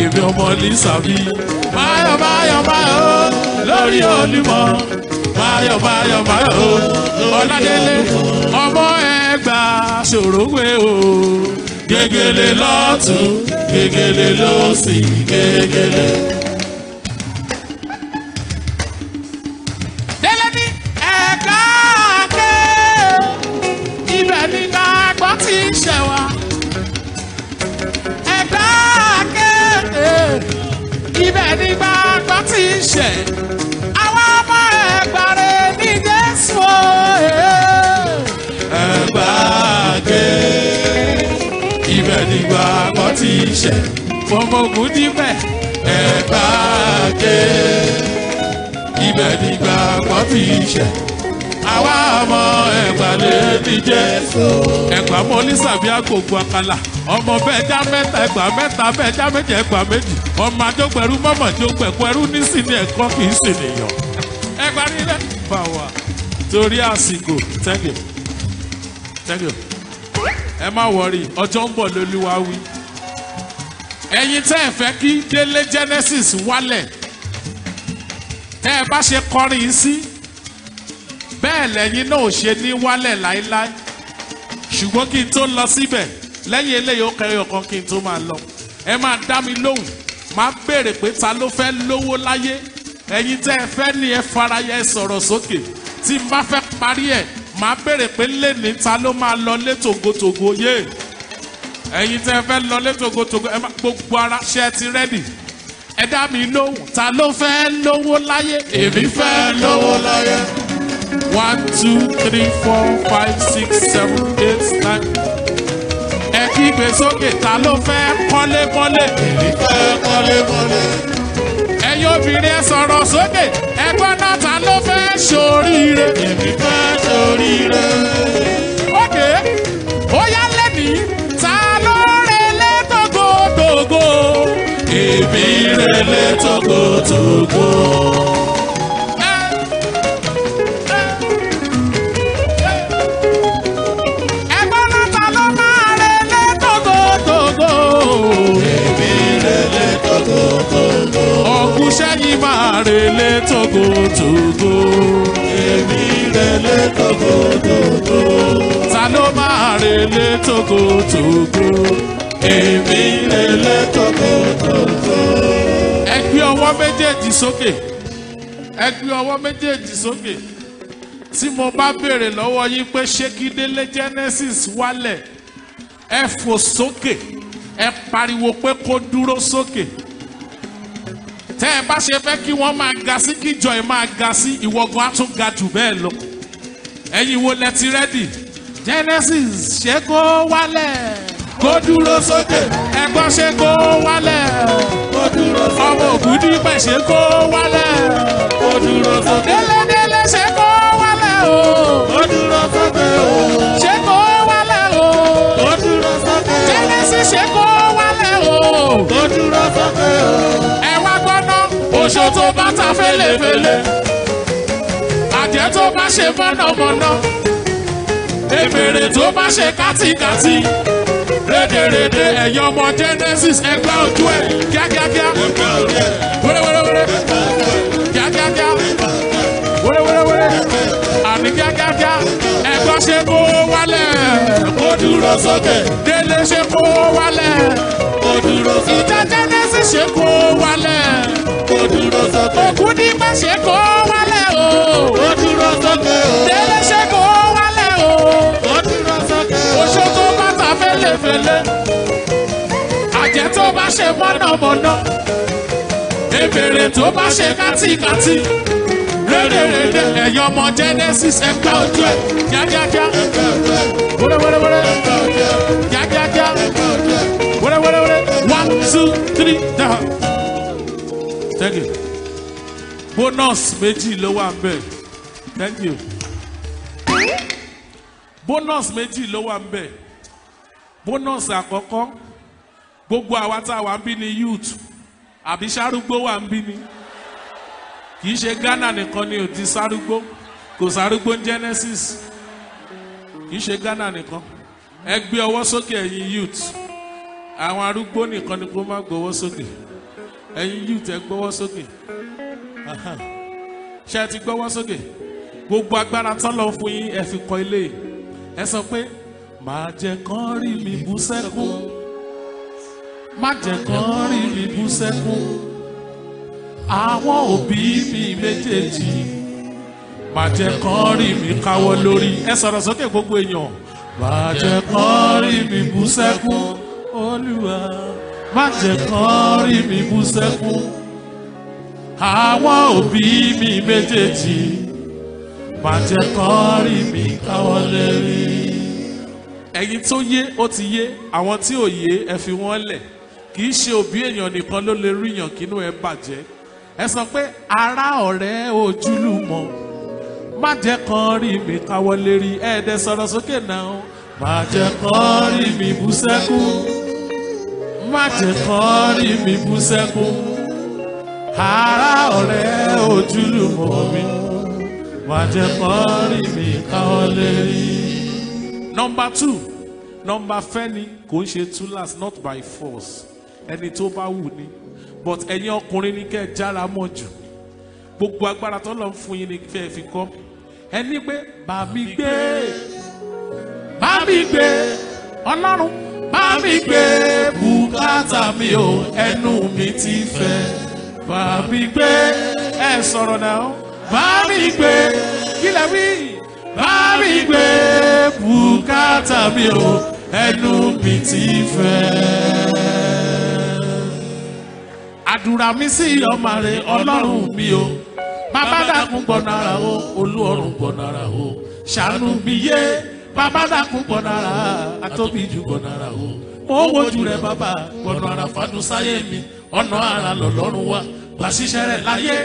èmi ọmọ lísàbí máyọ̀ máyọ̀ máyọ̀ o lórí olúmọ. Máyọ̀ máyọ̀ máyọ̀ o ọ̀làdélé ọmọ ẹ̀gbá ṣòrógbé o. Gègèlè lọ́tún gègèlè lọ́sì gègèlè. Ti ṣẹ̀ wá. ẹ̀ka ké ibẹ̀ ní gbàgbọ́ ti ṣẹ̀. àwọn ọmọ ẹ̀gbàre ní Jésù o. ẹgbàáké ibẹ̀ ni gbàgbọ́ ti ṣẹ̀. ọmọ ogun níbẹ̀. ẹgbàáké ibẹ̀ ni gbàgbọ́ ti ṣẹ̀. Ọmọ ẹ̀gbàlẹ̀ ní Jésù. ẹgbà mọ onísàbí àgbògbò àkàlà. Ọmọ bẹẹ já mẹ́ta ẹgbà mẹ́ta bẹẹ já méjì ẹgbà méjì. Ọmọ àjọgbẹrú mọmọ àjọgbẹkọ ẹrú nísìnyí ẹ̀kọ́ kì í ṣènìyàn ẹgbà nílẹ̀ fàwà torí àsìkò thank you. Thank you. Ẹ má wọrí ọjọ́ ń bọ̀ lólúwa wí. Ẹ̀yin tẹ́ ẹ fẹ́ kí délé genesis wálẹ̀ tẹ́ ẹ bá ṣe kọrin sí bẹ́ẹ̀ lẹ́yìn náà ò ṣe ní wálẹ̀ láéláé ṣùgbọ́n kí n tó lọ síbẹ̀ lẹ́yìn eléyìí ó kẹrin ọ̀kan kí n tó máa lọ. Ẹ máa dá mi lóhùn. Máa béèrè pé ta ló fẹ́ lówó láyé? Ẹ̀yin tẹ́ ẹ fẹ́ ní ẹ faraya ẹ sọ̀rọ̀ sókè. Tí n bá fẹ́ parí ẹ̀ máa béèrè pé lẹ́ni ta ló máa lọ lé tògótògó yé? Ẹ̀yin tẹ́ ẹ fẹ́ lọ lé tògótògó ẹ má gbogbo ara ṣe ẹ ti rẹ́dì. Ẹ dá mi lóhùn. Ta ló fẹ́ lówó láyé? Èmi fẹ́ lówó láyé. One, two, three, four, five, six, seven, eight, nine. Ẹ kígbe sókè ta ló fẹ́ kọ́lé mọ́lé. èmi fẹ́ kọ́lé mọ́lé. Ẹ̀yin obìnrin ẹ sọ̀rọ̀ sókè. Ẹgbọ́n náà ta ló fẹ́ ṣoríire. èmi fẹ́ ṣoríire. Ókè ó yá lẹ́nìí ta ló relé tógótógó. èmi rẹ̀lẹ̀ tógótógó. Ọ̀gùn sẹ́yìn máa relé tógótógó. èmi rẹ̀lẹ̀ tógótógó. ta ló máa relé tógótógó. èmi rẹ̀lẹ̀ tógótógó. ẹ gbé ọwọ́ méjèèjì sókè ẹ gbé ọwọ́ méjèèjì sókè tí mo bá béèrè lọ́wọ́ yín pé ṣé kí délé genesis wálẹ̀ ẹ fò sókè ẹ pariwo pé kó dúró sókè tẹ́ ẹ bá ṣe fẹ́ kí wọ́n máa ga sí kí ìjọ ẹ máa ga sí ìwọ̀gùn á tún ga jù bẹ́ẹ̀ lọ. Ẹ̀yin wo lẹ ti rẹ́dì Genesis ṣé kó wálẹ̀? Kó dúró sókè. Ẹ̀gbọ́n ṣé kó wálẹ̀? Ó dúró sókè. ọmọ ògùn dípẹ̀ ṣé kó wálẹ̀? Ó dúró sókè. délédélé ṣé kó wálẹ̀ o? Ó dúró sókè o. ṣé kó wálẹ̀ o? Ó dúró sókè o. Genesis ṣé kó wálẹ̀ o? Ó dúró sókè oṣó tó bá ta fẹ́lẹ́fẹ́lẹ́ àjẹ́ tó bá ṣe mọ́nàmọ́ná èmèrè tó bá ṣe kátikàti rédèrèdè ẹ̀yọ́ ọmọ Genesis ẹgbẹ́ ojú ẹ̀ kíákíákíá. Wéréwéréwéré kíákíákíá. Wéréwéréwéré àní kíákíákíá. Ẹ̀gbọ́n ṣe kó wálẹ̀. Ó dúró sókè. délé ṣe kó wálẹ̀. Ó dúró sókè. Ṣe kó wálẹ̀. Ó dúró sókè. òkú ní bá ṣe kó wálẹ̀ o. Ó dúró sókè o. délé ṣe kó wálẹ̀ o. Ó dúró sókè o. bá ta fẹ́lẹ́fẹ́lẹ́. Àjẹ́ tó bá ṣe mọ́nàmọ́ná. Èbèrè tó bá ṣe kátikàti rédèrèdè ẹ̀yọ́ ọmọ Genesis ẹgbẹ́ ojú ẹ̀. Kíákíákíá Ẹgbẹ́ òde. Two thank you. Bonus méjì ló wà thank you. Bonus méjì ló wà bonus àkọ́kọ́. Gbogbo àwa tá a wà ni youth. Àbí sárúgbó wà ń ni? Kì í Ghana nìkan ni ò ti sárúgbó. Kò sárúgbó Genesis. Kì í Ghana nìkan. Ẹ gbé ọwọ́ sókè youth àwọn arúgbó nìkan ni kó má gbọ́wọ́ sókè. Ẹ̀yin youth ẹ gbọ́wọ́ sókè. Ṣé ẹ ti gbọ́wọ́ sókè? Gbogbo agbára tán lọ fún yín ẹ fi kọ́ ilé. Yìí. ẹ sọ pé má jẹ́ kán rí mi bú sẹ́kún. Má jẹ́ kán rí mi bú sẹ́kún. Àwọn òbí mi méjèèjì. Má jẹ́ kán rí mi káwọ́ lórí. Ẹ sọ̀rọ̀ sókè gbogbo èèyàn. Má jẹ́ kán rí mi bú sẹ́kún olúwa má jẹ́ kán rí mi bú sẹ́kún àwọn òbí mi méjèèjì má jẹ́ kán rí mi káwọ́ lérí. ẹ̀yin tó yé ó ti yé. Àwọn tí ò yé ẹ fi wọ́n lẹ̀. Kì í ṣe òbí èèyàn nìkan ló lè ríyàn kínú ẹ bàjẹ́. Ẹ sọ pé ará ọ̀rẹ́ ojúlùmọ̀ má jẹ́ kán rí mi káwọ́ lérí ẹ̀ẹ́dẹ̀ sọ̀rọ̀ sókè náà. Má jẹ́ kán rí mi bú sẹ́kún má jẹ́ rí mi bú sẹ́kún. Ará ọ̀rẹ́ ojúlùmọ̀ mi má jẹ́ rí mi káwọ́ lérí. nọmba two nọmba fẹ́ni kò ń ṣe tulas not by force. Ẹni tó bá wù ní but ẹ̀yin ọkùnrin ní kẹ́ ẹ jára mọ́ jù. Gbogbo agbára tó lọ ń fún yín ní kẹ́ ẹ fi kọ́. Ẹni pé bá gbé bá gbé ọlọ́run bá mi gbé bùkátà mi ò ẹnu mi ti fẹ́. Bá mi gbé ẹ sọ̀rọ̀ náà. Bá mi gbé kílẹ̀ wí? Bá mi gbé bùkátà mi ò ẹnu mi ti fẹ́. àdúrà mi sí ọmọ rẹ ọlọ́run mi o. Bàbá dàkún gbọ̀nàrà o olú ọ̀run gbọ̀nàrà o. Ṣàánú mi yé bàbá dàkún gbọ̀nàrà àtóbi jù gbọ̀nàrà o. Mo wojú rẹ bàbá. Gbọ̀nàrà fàdún sáyé mi. Ọ̀nà àrà lọ́lọ́run wa gbàṣíṣẹ́ rẹ̀ láyé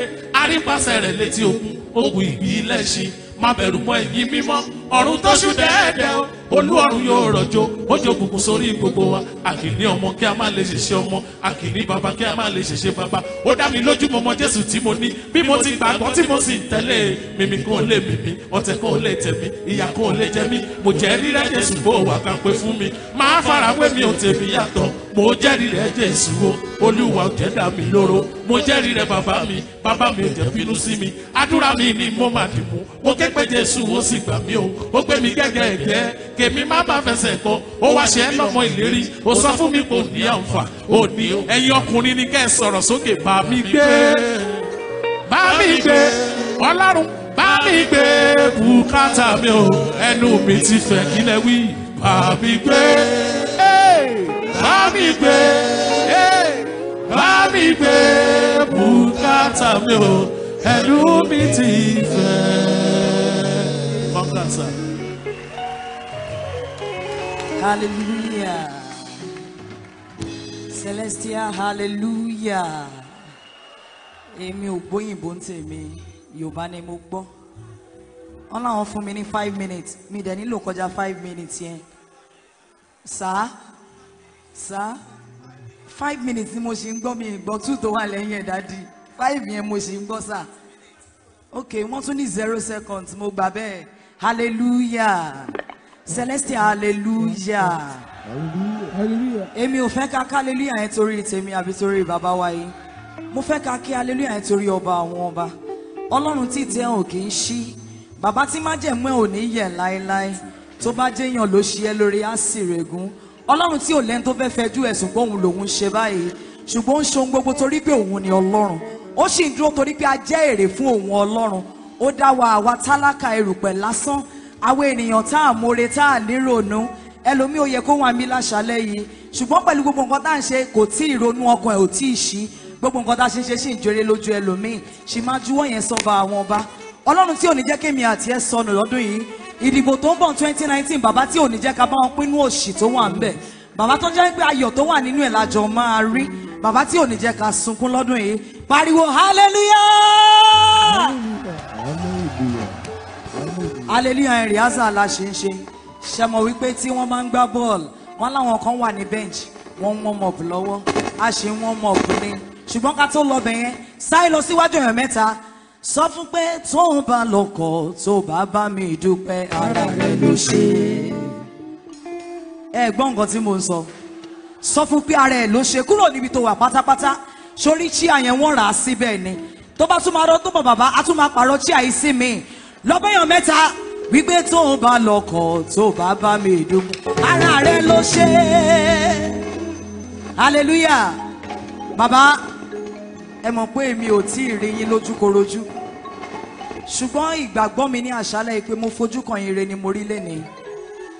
àrípasẹ̀ rẹ̀ létí òkun. Ogun ìbílẹ̀ ṣi má bẹ̀rù mọ́ ẹ̀yìn mímọ́ ọ̀run tó ṣú dẹ́ẹ̀dẹ́ o olú ọ̀run yóò rọ̀jò ojú òkùnkùn sórí gbogbo wa. Àkìní ọmọ kí a má lè ṣèṣe ọmọ àkìní bàbá kí a má lè ṣèṣe bàbá. Ó dá mi lójú mọ́mọ́ jésù tí mo ní. Bí mo ti gbàgbọ́ tí mo sì ń tẹ̀lé mímí kò lè mímí ọ̀tẹ̀ kò lè tẹ̀ mí ìyà kò lè jẹ mo jẹ́ rírẹ́ jésù bó wà ká pé fún mi. Máa farawé mi ò tèmi yàtọ̀. Mo jẹ́rìí rẹ̀ jésù o olúwa ò jẹ́ dá mi lóró. Mo jẹ́rìí rẹ̀ bàbá mi bàbá mi ò jẹ́ bínú sí mi. Àdúrà mi ni mo máa dì mú mo ké pé jésù ó sì gbà mí o ó gbé mi gẹ́gẹ́ ẹ̀gẹ́ kèmí má bá fẹsẹ̀ kọ ó wá ṣe é lọ́mọ ìlérí. Ó sọ fún mi kò ní àǹfà. Ó ní ẹ̀yin ọkùnrin ni kẹ́ ẹ sọ̀rọ̀ sókè bá mi gbé. Bá mi gbé. Ọlọ́run bá mi gbé. Bùkátà mi o ẹnu mi ti fẹ́ kílẹ̀ wí. Bá mi gbé. Bá mi gbé. Bá mi gbé. Bùkátà mi o ẹ̀dùn mi ti fẹ́. Kọ́ńtàṣà. Hallelujah. Celestial hallelujah. Èmi ò gbóyìnbó ń tèmi, Yorùbá ni mo gbọ́. Wọ́n láwọn fún mi ní five minutes, mi dẹ̀ nílò kọjá five minutes yẹn. Sá, sá, five minutes ni mo ṣì ń gbọ́ mi ìgbọ́ two tó wà lẹ́yìn ẹ̀ dádì. Five yẹn mo gbọ́ sá. Ok, wọ́n tún ní zero seconds, mo gbà bẹ́ẹ̀. Hallelujah. Celestial hallelujah. Èmi ò fẹ́ ká ká hallelujah yẹn torí tèmi àbí torí bàbá wa yìí. Mo fẹ́ ká kí hallelujah yẹn torí ọba àwọn ọba. Ọlọ́run tí tẹ́ ò kì í ṣí. Bàbá tí májẹ̀mú ẹ̀ ò ní yẹ̀ láéláé. Tó bá jẹ́yàn ló ṣe ẹ́ lórí á sì règún. Ọlọ́run tí ò lẹ́ni tó fẹ́ fẹjú ẹ̀sùn pé òun lòun ṣe báyìí. Ṣùgbọ́n ó ń ṣohun gbogbo torí pé òun ni Ọlọ́run. Ó sì ń dúró torí pé a jẹ́ èrè fún òun Ọlọ́run. Ó dá wa àwa tálákà erùpẹ̀ lásán. Àwọn ènìyàn tá à mórè tá à nírònú. Ẹlòmíì ò yẹ kó wà mí láṣálẹ́ yìí. Ṣùgbọ́n pẹ̀lú gbogbo nǹkan tá à ń ṣe kò tí ì ronú ọkàn ẹ̀ ò tí ì ṣí. Gbogbo nǹkan tá a ṣe ń ṣe sì ń jèrè lójú ẹlòmíì ṣì máa juwọ́ yẹn sọ́ba àwọn ọba. Ọlọ́run tí ò ní jẹ́ kémi àti ẹ̀ sọnù lọ́dún yìí. Ìdìbò tó ń bọ̀ twenty nineteen bàbá tí ò ní jẹ́ ká bá wọn pínú òṣì tó wà ńbẹ̀ bàbá tó jẹ́ pé ayọ̀ tó wà nínú ẹ̀ lájọ máa rí. Bàbá tí ò ní jẹ́ ká sunkún lọ́dún yìí. Pariwo hallelujah hallelujah ẹ̀rì asa la ṣe ń ṣe. Ṣe mọ̀ wípé tí wọ́n máa ń gbá bọ́ọ̀lù wọ́n láwọn kan wà ní bench wọ́n ń warm up lọ́wọ́. A ṣe ń warm up ni. Ṣùgbọ́n ká tó lọ yẹn sáré lọ síwájú èèyàn mẹ́ta. Sọ fún pé tóun bá lọkọ̀ tó bá bá mi dúpẹ́ ara rẹ̀ ló ṣe. ẹ gbọ́ nǹkan tí mo ń sọ. Sọ fún pé ara ẹ̀ ló ṣe. Kúrò níbi tó wà pátápátá. Sórí tí àyẹn wọ́n rà á síbẹ̀ ni tó bá tún máa tó bọ̀ bàbá á tún máa pààrọ̀ tí àyè sí mi lọ́bẹ̀yàn mẹ́ta wípé tó ń bá lọkọ̀ tó bá bá mi dúpẹ́ ara rẹ̀ ló ṣe hallelujah. Bàbá ẹ mọ̀ pé èmi ò tí ì rí yín lójúkorojú. Ṣùgbọ́n ìgbàgbọ́ mi ní àṣálẹ́ yìí pé mo fojú kan yín re ni mo rí lénìí.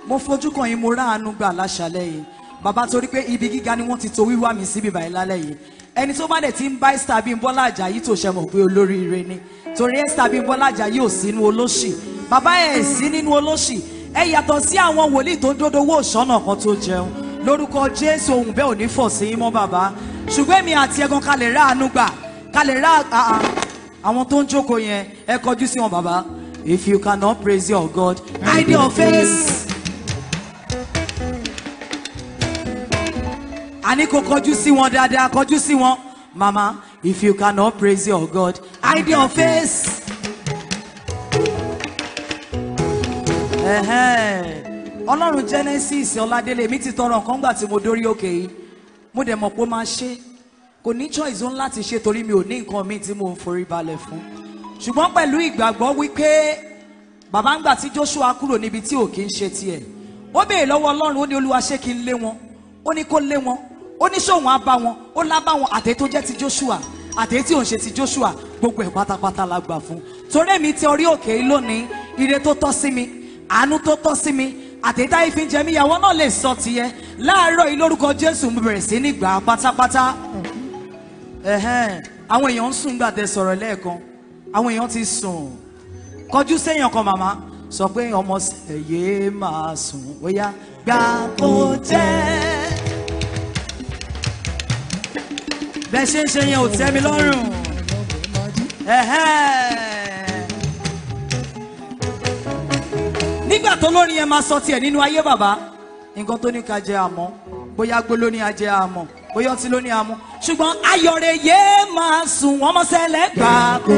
Mo fojú kan yín mo ráàánú gbà láṣálẹ́ yìí. Bàbá torí pé ibi gíga ni wọ́n ti to wíwá mi síbi báyìí lálẹ́ yìí ẹni tó bá dẹ̀ ti ń bá Esther Bímbọ́lá Àjàyí tó ṣe mọ̀ pé olóríire ni. Torí Esther Bímbọ́lá Àjàyí ò sínú olóṣì. Bàbá ẹ̀ sí nínú olóṣì. Ẹ yàtọ̀ sí àwọn wòlíì tó ń dódó owó òṣọ́nà kan tó jẹun. Lórúkọ Jésù ohun bẹ́ẹ̀ ò ní fọ̀ sí mọ́ bàbá. Ṣùgbọ́n èmi àti ẹ̀gan ká lè rà àánú gbà. Ká lè rà àwọn tó ń jókòó yẹn ẹ kọjú sí wọn bàbá. If you cannot praise your God hide your face. Àní kò kọjú sí wọn dáadáa kọjú sí wọn. Mama if you cannot praise your God hide your face. Ọlọ́run Genesis ọládélé mi ti tọrọ nǹkan gbà tí mo dórí òkè yìí. Mo dẹ̀ mọ̀ pé ó máa ṣe. Kò ní choice òun láti ṣe torí mi ò ní nǹkan míì tí mo ń forí balẹ̀ fún. Ṣùgbọ́n pẹ̀lú ìgbàgbọ́ wípé bàbá ń gbà tí Joshua kúrò níbi tí ò kí ń ṣe tiẹ̀ ó béèrè lọ́wọ́ ọlọ́run ó ní olúwa ṣé kí n lé wọn? Ó ní kó lé wọn ó ní sóhun á bá wọn? Ó lábá wọn. Àtẹ tó jẹ́ ti Joshua. Àtẹ tí òun ṣe ti Joshua gbogbo ẹ̀ pátápátá la gbà fún. Torí èmi tẹ orí òkè lónìí ire tó tọ́ sí mi àánú tó tọ́ sí mi àtẹ̀tá ìfi jẹ mí ìyàwó náà lè sọ tiẹ̀ láàárọ̀ yìí lórúkọ Jésù mo bẹ̀rẹ̀ sí ní gbà pátápátá. Àwọn èèyàn ń sùn gbà tẹ sọ̀rọ̀ lẹ́ẹ̀kan. Àwọn èèyàn ti sùn. Kọjú séèyàn kan màmá. Sọ pé ọmọ ẹ̀yẹ máa sùn. Gbà kó jẹ́ bẹ́ẹ̀ ṣe ń ṣe yẹn ò tẹ́ mi lọ́rùn. Nígbà tó lórin yẹn máa sọ tiẹ̀ nínú ayé bàbá nǹkan tó ní ká jẹ àmọ́ bóyá gbó ló ní ajẹ àmọ́ bóyá ọtí ló ní àmọ́ ṣùgbọ́n ayọ̀rẹ̀ yé máa sùn wọ́n mọ́ sẹ́lẹ̀ gbà kó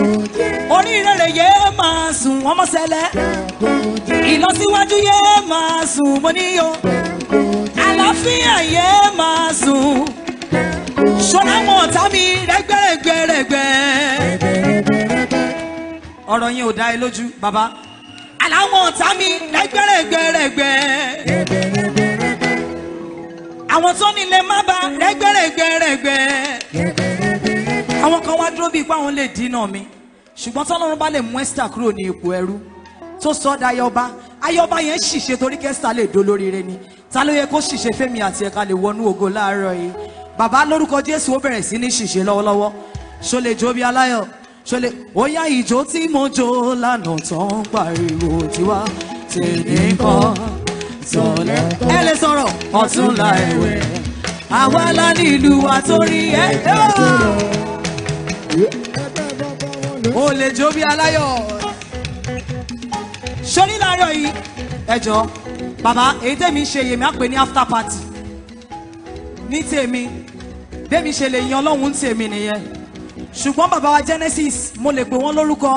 oríire rẹ̀ yé máa sùn wọ́n mọ́ sẹ́lẹ̀ ìlọsíwájú yé máa sùn mo níyó àlàáfíà yé máa sùn ṣọ́nà àwọn ọ̀tá mi rẹ́gbẹ̀rẹ̀gbẹ̀rẹ̀gbẹ̀. Ọ̀rọ̀ yẹn ò dá ẹ lójú bàbá. Àláwọn ọ̀tá mi rẹ́gbẹ̀rẹ̀gbẹ̀rẹ̀gbẹ̀. Àwọn tó nílé má ba rẹ́gbẹ̀rẹ̀gbẹ̀rẹ̀gbẹ̀. Àwọn kan wá dúró bíi pé àwọn lè dínà mi. Ṣùgbọ́n tọ́lọ́run bá lè mú Esther kúrò ní ipò ẹrú tó sọ ọ́ da ayọba. Ayọba yẹn ṣìṣe torí kẹ́sítà lè dolóríire ni. Ta ló yẹ kó ṣìṣe fẹ́mi àti ẹ̀ka lè wọnú ògo láàárọ̀ yìí bàbá lórúkọ jésù ó bẹ̀rẹ̀ sí ní ṣìṣe lọ́wọ́lọ́wọ́. Ṣó lè jó bí aláyọ̀? Ṣó lè ó yá ìjó tí mo jó lánàá tán pariwo tiwa. Tèmi kan tọ̀lẹ́. ẹ lè sọ̀rọ̀. Ọ̀túnla ẹ̀wẹ̀. Àwa la ní ìlú wa torí ẹ. ó lè jó bí aláyọ̀. Sórí láàárọ̀ yìí? Ẹ jọ bàbá èyí tèmi ń ṣe yèmí á pè ní after party. Ní tèmi bẹ́ẹ̀mi ṣe lè yan ọlọ́run ń tèmi nìyẹn. Ṣùgbọ́n bàbá wa genesis mo lè pè wọ́n lórúkọ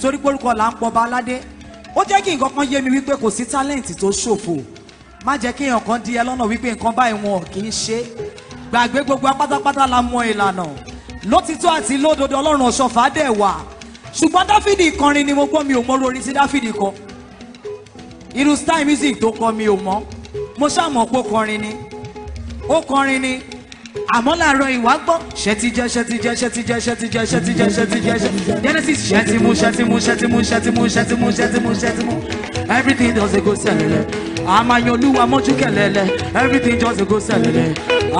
torí pé orúkọ là ń pọ̀ bá aládé. Ó jẹ́ kí nǹkan kan yé mi wípé kò sí talent tó ṣòfò. Má jẹ́ kí èèyàn kan di ẹ lọ́nà wípé nǹkan báyìí wọn kì í ṣe. Gbàgbé gbogbo apátápátá la mọ ìlànà. Lótìtọ́ àti lódodo ọlọ́run ọ̀ṣọ́fà dẹ̀ wà. Ṣùgbọ́n dáfídì kọrin ni mo gbọ́ mi ò mọ orin tí dáfídì kọ. Irú style music tó kọ mi ò mọ. Mo ṣàmọ̀ pé ó kọrin ni. Ó kọrin ni àmọ́ làárọ̀ ìwà gbọ́ ṣẹ́tijẹ́ ṣẹ́tijẹ́ ṣẹ́tijẹ́ ṣẹ́tijẹ́ ṣẹ́tijẹ́ ṣẹ́tijẹ́ ṣẹ́ genesis ṣẹ́timu ṣẹ́timu ṣẹ́timu ṣẹ́timu ṣẹ́timu ṣẹ́timu ṣẹ́timu everything just dey go sẹ́lẹ̀lẹ̀ àmàyànlúwa mọ́jú kẹlẹ́lẹ̀ everything just dey go sẹ́lẹ̀lẹ̀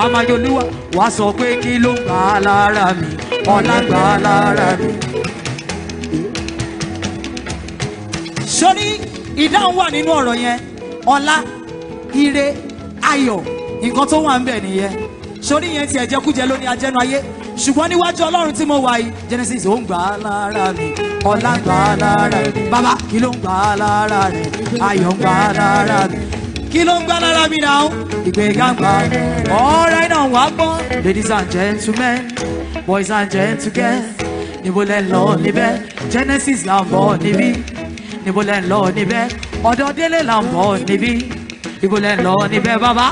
àmàyànlúwa wàá sọ pé kí ló ń gbà á lára mi ọ̀la gbà á lára mi. sórí ìdáhùn wà nínú ọ̀rọ̀ yẹn ọlá ire ayọ̀ nǹkan tó wà ń bẹ̀ nìyẹn sórí yẹn tiẹ̀ jẹkújẹ lóní ajẹ́nu ayé. Ṣùgbọ́n níwájú ọlọ́run tí mo wà yìí genesis ó ń gbà á lára mi. Ọlá ń gbà á lára mi. Bàbá kí ló ń gbà á lára rẹ ayọ̀ ń gbà á lára mi. Kí ló ń gbà lára mi náà? Ìgbéga ń gbà á ọ̀rẹ́ náà wà gbọ́n ladies and gentlemen boys and gentlemen níbo lẹ́ ń lọ níbẹ̀? Genesis là ń bọ̀ níbí. Níbo lẹ́ ń lọ níbẹ̀? Ọ̀dọ̀ délé là ń bọ̀ níbí. Níbo lẹ́ ń lọ níbẹ̀ bàbá.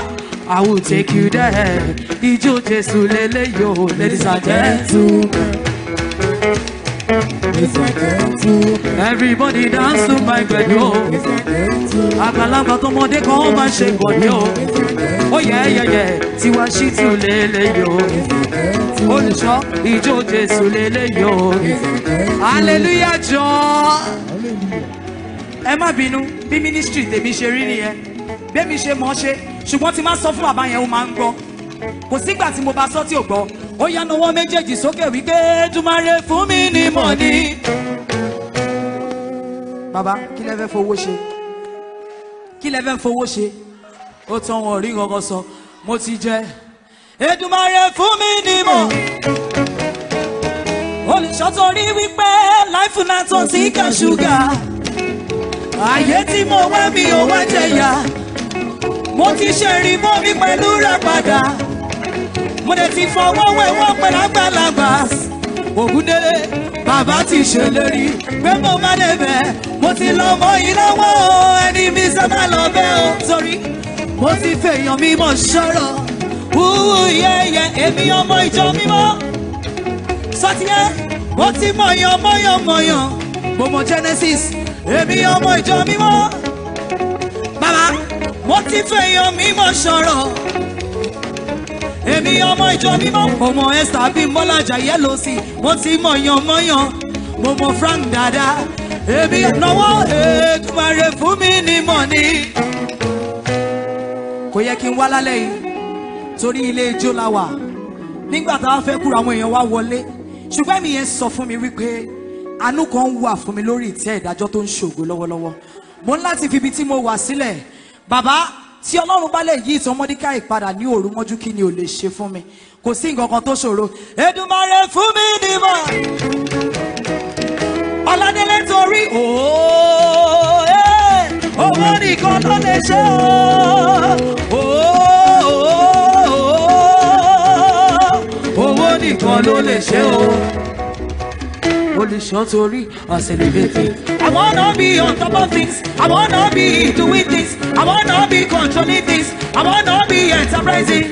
I will take you there. Ijó Jésù lélẹ́yò, ladies and gentlemen. Everybody dance to my gbẹ̀dọ̀. Àgbàlagbà tọmọdé kan máa ṣe gbọ̀dọ̀ o. Ó yẹ yẹyẹ tiwa ṣí tù lélẹ́yò. Olùṣọ́ ijó Jésù lélẹ́yò. Hallelujah jọ. Ẹ má bínú bí mínísítírì tèmi ṣe rí nìyẹn. Bẹ́ẹ̀mi ṣe mọ̀ ọ́ ṣe ṣùgbọ́n tí máa sọ fún bàbá yẹn ó máa ń gbọ́. Kò sígbà tí mo bá sọ tí ò gbọ́. Ó yá méjèèjì sókè wípé Èdùmàrè fún mi ní mọ̀ní. bàbá kí lẹ fowó ṣe? Kí lẹ fowó ṣe? Ó tán wọn rí kankan sọ. Mo ti jẹ. Èdùmàrè fún mi ní mọ̀ olùṣọ́tòrí wípé láìfù náà tó ti kẹ́ ṣúgà. Ààyè tí mo wá mi ò wá jẹ̀yà mo ti ṣe mọ́ mi pẹ̀lú rẹ̀ padà. Mo lè ti fọwọ́ wẹ̀wọ́ pẹ̀lú àgbàlagbà. Ògúndélé bàbá ti ṣèlérí pé mo má débẹ̀ mo ti lọ mọ ìnáwó ẹni mi sábà lọ bẹ́ ọ torí mo ti fèèyàn mímọ́ sọ̀rọ̀ wúwú yẹ́yẹ́ èmi ọmọ ìjọ mímọ́. Sọtiyẹ́ mo ti mọ̀yàn mọ̀yàn mọ̀yàn. Mo mọ Genesis èmi ọmọ ìjọ mímọ́ mo ti fèèyàn mímọ́ sọ̀rọ̀ èmi ọmọ ìjọ mímọ́ ọmọ Esther Abímbọ́lá Àjàyí lọ sí mo ti mọ̀yàn mọ̀yàn mo mọ Frank dáadáa èmi náwó Èdùmàrè fún mi ní mọ̀ní. kò yẹ kí n wá lálẹ́ yìí torí ilé ijó la wà. Nígbà tá a fẹ́ kúrò àwọn èèyàn wá wọlé. Ṣùgbọ́n mi yẹn sọ fún mi wípé àánú kan wà fún mi lórí ìtẹ́ ìdájọ́ tó ń ṣògo lọ́wọ́lọ́wọ́. Mo ń láti fi ibi tí mo wà sílẹ̀ bàbá tí ọlọ́run bá lè yí ìtàn mọ́díkà ìpadà ní òru mọ́jú kí ni ò lè ṣe fún mi kò sí nǹkan kan tó ṣòro Èdùmàrè fún mi nímọ̀ ọládélé torí ooo owó nìkan ló lè ṣe ooo owó nìkan ló lè ṣe o olùṣọ́ torí ọ̀sẹ̀lẹ̀lẹ̀tì. I wanna be on top of things. I wanna be doing things. I wanna be controlling things. I wanna be enterprising.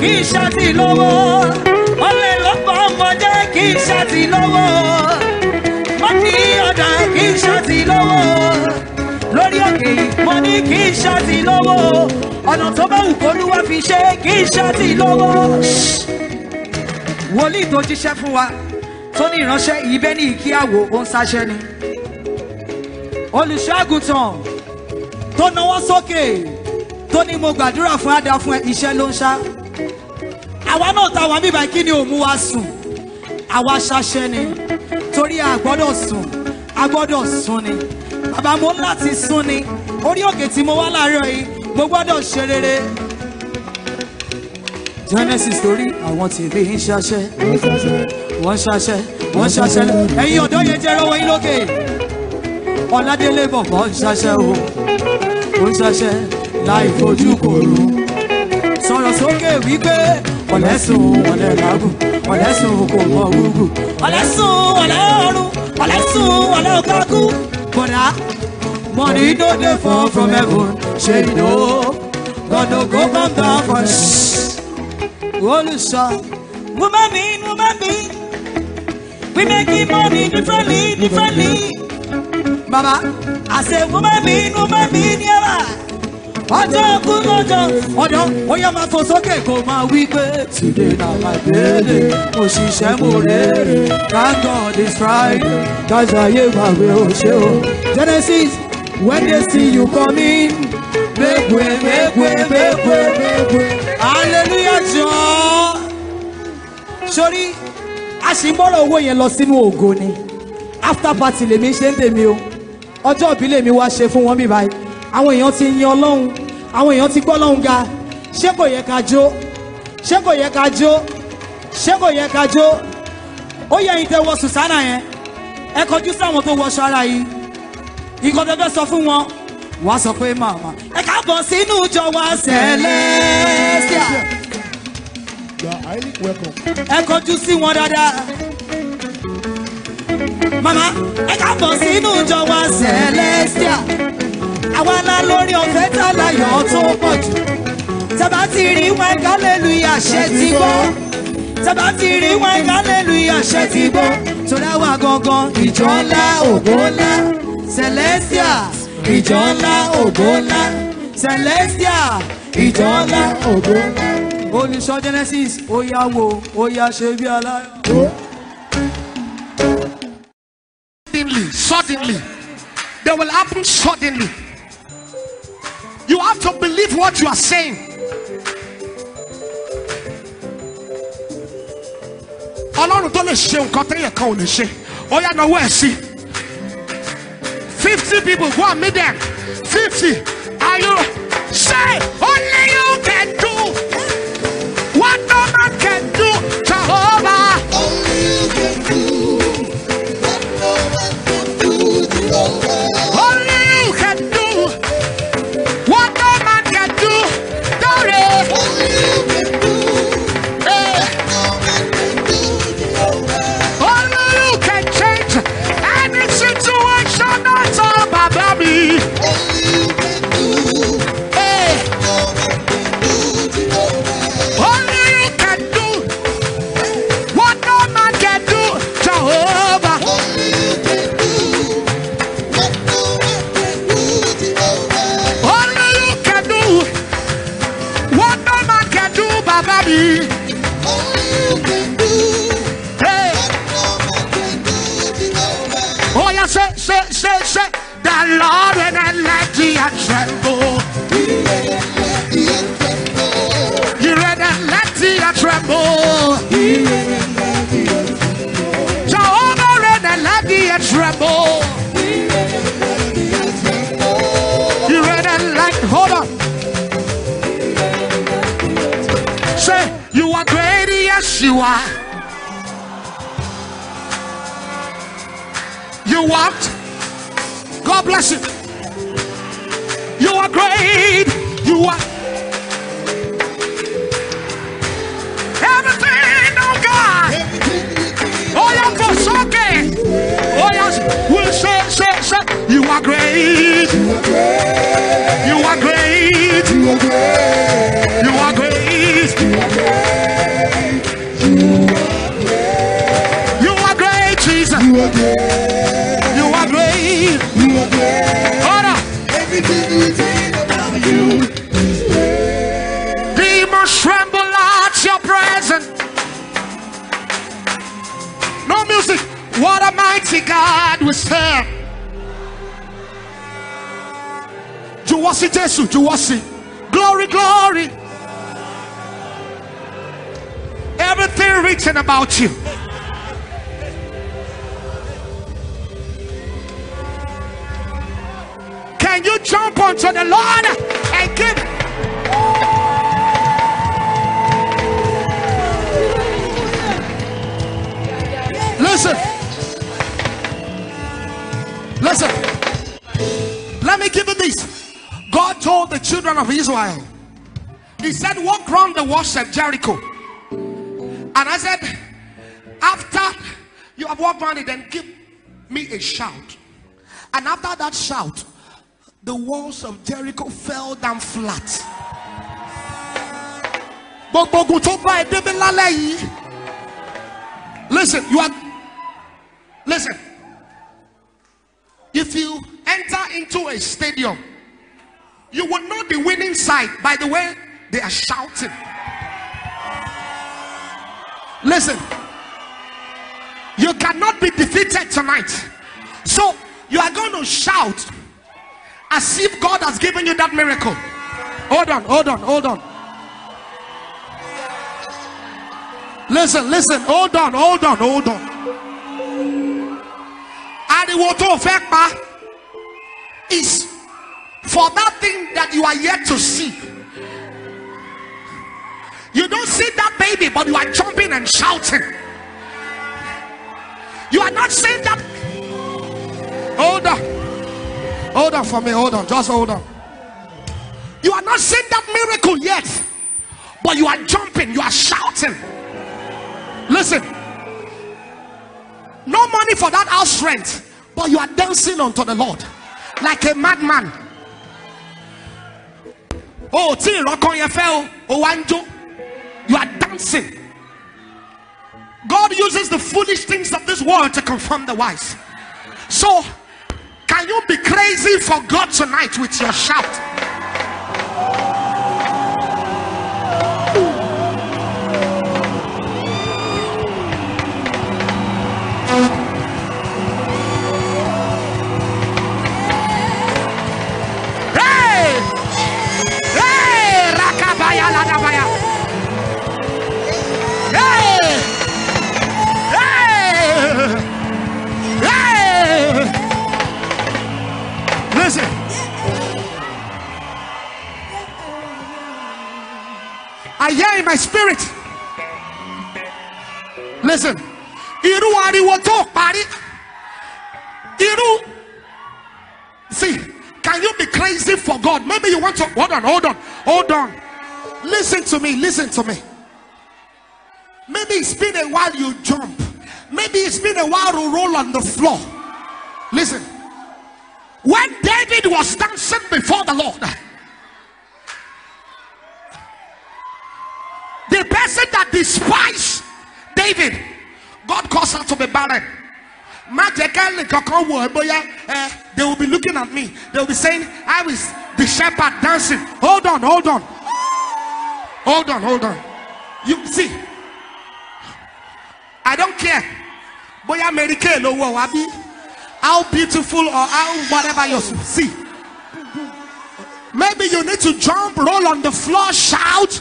Kì í ṣàtì lówó. Ọlẹ́ lọ́pọ̀ ọmọdé kì í ṣàtì lówó. Má ní ọ̀dà kì í ṣàtì lówó. Lórí òkè mo ní kì í ṣàtì lówó. Ọ̀nà tó bá wù kó lúwa fi ṣe kì í ṣàtì lówó wòlíì tó jíṣẹ́ fún wa tó ní ìránṣẹ́ ìbẹ́ ní ìkíyàwó ó ń sáṣẹ́ ni. Olùṣọ́àgùtàn tó náwó sókè tó ní mo gbàdúrà fún àdá fún iṣẹ́ ló ń ṣá. Àwa náà ta wà bíbá kí ni ò mú wa sùn? Àwa ṣaṣẹ ni torí a gbọ́dọ̀ sùn a gbọ́dọ̀ sùn ni. Bàbá mo láti sùn ni. Orí òkè tí mo wá láàárọ̀ yìí mo gbọ́dọ̀ ṣe rere. Genesis torí àwọn tèmi ń ṣaṣẹ. Wọ́n ṣaṣẹ wọ́n ṣaṣẹ. Ẹ̀yin ọ̀dọ́ yẹn jẹ́ rọwọ́ yín lókè. Ọ̀làdélé bọ̀bọ̀ ń ṣaṣẹ o. Ó ń ṣaṣẹ láì fojú kòrò. Sọ̀rọ̀ sókè wípé ọ̀lẹ́sùn ọ̀lẹ́ làágùn ọ̀lẹ́sùn kò mọ gúgù ọ̀lẹ́sùn ọ̀lẹ́ ọ̀run ọ̀lẹ́sùn ọ̀lẹ́ ọ̀kákú. bọ̀dá money no dey fall from heaven ṣe you know God no go come down for olùsọ. woman being woman being we making money differently differently. baba I say woman being woman being yẹra ọjọ́ kú lọ́jọ́ ọ̀dọ́ ó yẹ máa fò sókè kó máa wí pé today na my birthday mo ṣiṣẹ́ mo rere thank God it's Friday. Kájà ayé gbàgbé o ṣe o? Genesis when they see you coming make make way make way make way hallelujah jọ. sori a sì ń bọ́rọ̀ owó yẹn lọ sínú ògo ni. After party lèmi ṣe ń tèmi o. Ọjọ́ ìbí lèmi wá ṣe fún wọn bí báyìí. Àwọn èèyàn ti yin ọlọ́run. Àwọn èèyàn ti gbọ́ ọlọ́run ga. Ṣé kò yẹ ká jó? Ṣé kò yẹ ká jó? Ṣé kò yẹ ká jó? Ó yẹ ẹ̀yin tẹ́ wọ sùsánà yẹn. Ẹ kọjú sáwọn tó wọṣọ ara yìí. Nǹkan tẹ́ fẹ́ sọ fún wọn wá sọ pé màmá ẹ káàbọ̀ sínú ìjọ wa Celestia You are highly welcome. ẹ kọjú sí wọn dáadáa. Màmá ẹ káàbọ̀ sínú ìjọ wa Celestia àwa la lórí ọ̀fẹ́ tá láyọ̀ tó pọ̀ jù. Tẹ́bá ti rí wọn hallelujah ṣe ti gbọ́? Tẹ́bá ti rí wọn hallelujah ṣe ti gbọ́? Torí àwa gangan ìjọ ńlá ògo ńlá Celestia ìjọ ńlá ògo ńlá Celestia ìjọ ńlá ògo ńlá olùṣọ́ Genesis ó yá wo ó yá ṣe bí aláyọ̀. Suddenly, suddenly, they will happen suddenly. You have to believe what you are saying. Ọlọ́run tó lè ṣe nǹkan téèyàn kan ò lè ṣe. Ó yá náwó ẹ̀ sí. Fifty people go and meet them. Fifty. Are you say only you can do you are great, yes, you are. You want? God bless you. You great. You are great. You are great. You are great, You are great Jesus. You are great. Hold on. Demons tremble at your presence. No music. What a mighty God we serve. Juwasi Jesu, Juwasi. Glory, glory. Everything written about you. Can you jump onto the Lord told the children of Israel, He said, Walk round the walls of Jericho. And I said, After you have walked around it, then give me a shout. And after that shout, the walls of Jericho fell down flat. Listen, you are. Listen. If you enter into a stadium, you will know the winning side by the way they are shouting. Listen. You cannot be defeated tonight. So you are going to shout as if God has given you that miracle. Hold on, hold on, hold on. Listen, listen, hold on, hold on, hold on. Is for that thing that you are yet to see. You don't see that baby, but you are jumping and shouting. You are not saying that. Hold on. Hold on for me. Hold on. Just hold on. You are not seeing that miracle yet, but you are jumping. You are shouting. Listen. No money for that house rent, but you are dancing unto the Lord like a madman. Oh, tí ìrọ́kàn yẹn fẹ́ o, o. You are dancing. God uses the foolish things of this world to confirm the wise. So, can you be crazy for God tonight with your shout? Listen. I hear in my spirit. Listen. Irú ariwo tó parí. Irú. See, can you be crazy for God? Maybe you want to hold on, hold on, hold on. Listen to me, listen to me. Maybe it's been a while you jump. Maybe it's been a while to roll on the floor. Listen. When David was dancing before the Lord, the person that despised David, God caused her to be barren. They will be looking at me. They will be saying, I was the shepherd dancing. Hold on, hold on. Hold on, hold on. You see, I don't care. Bóyá Mary Kay wá bí. How beautiful or how whatever you see. Maybe you need to jump, roll on the floor, shout,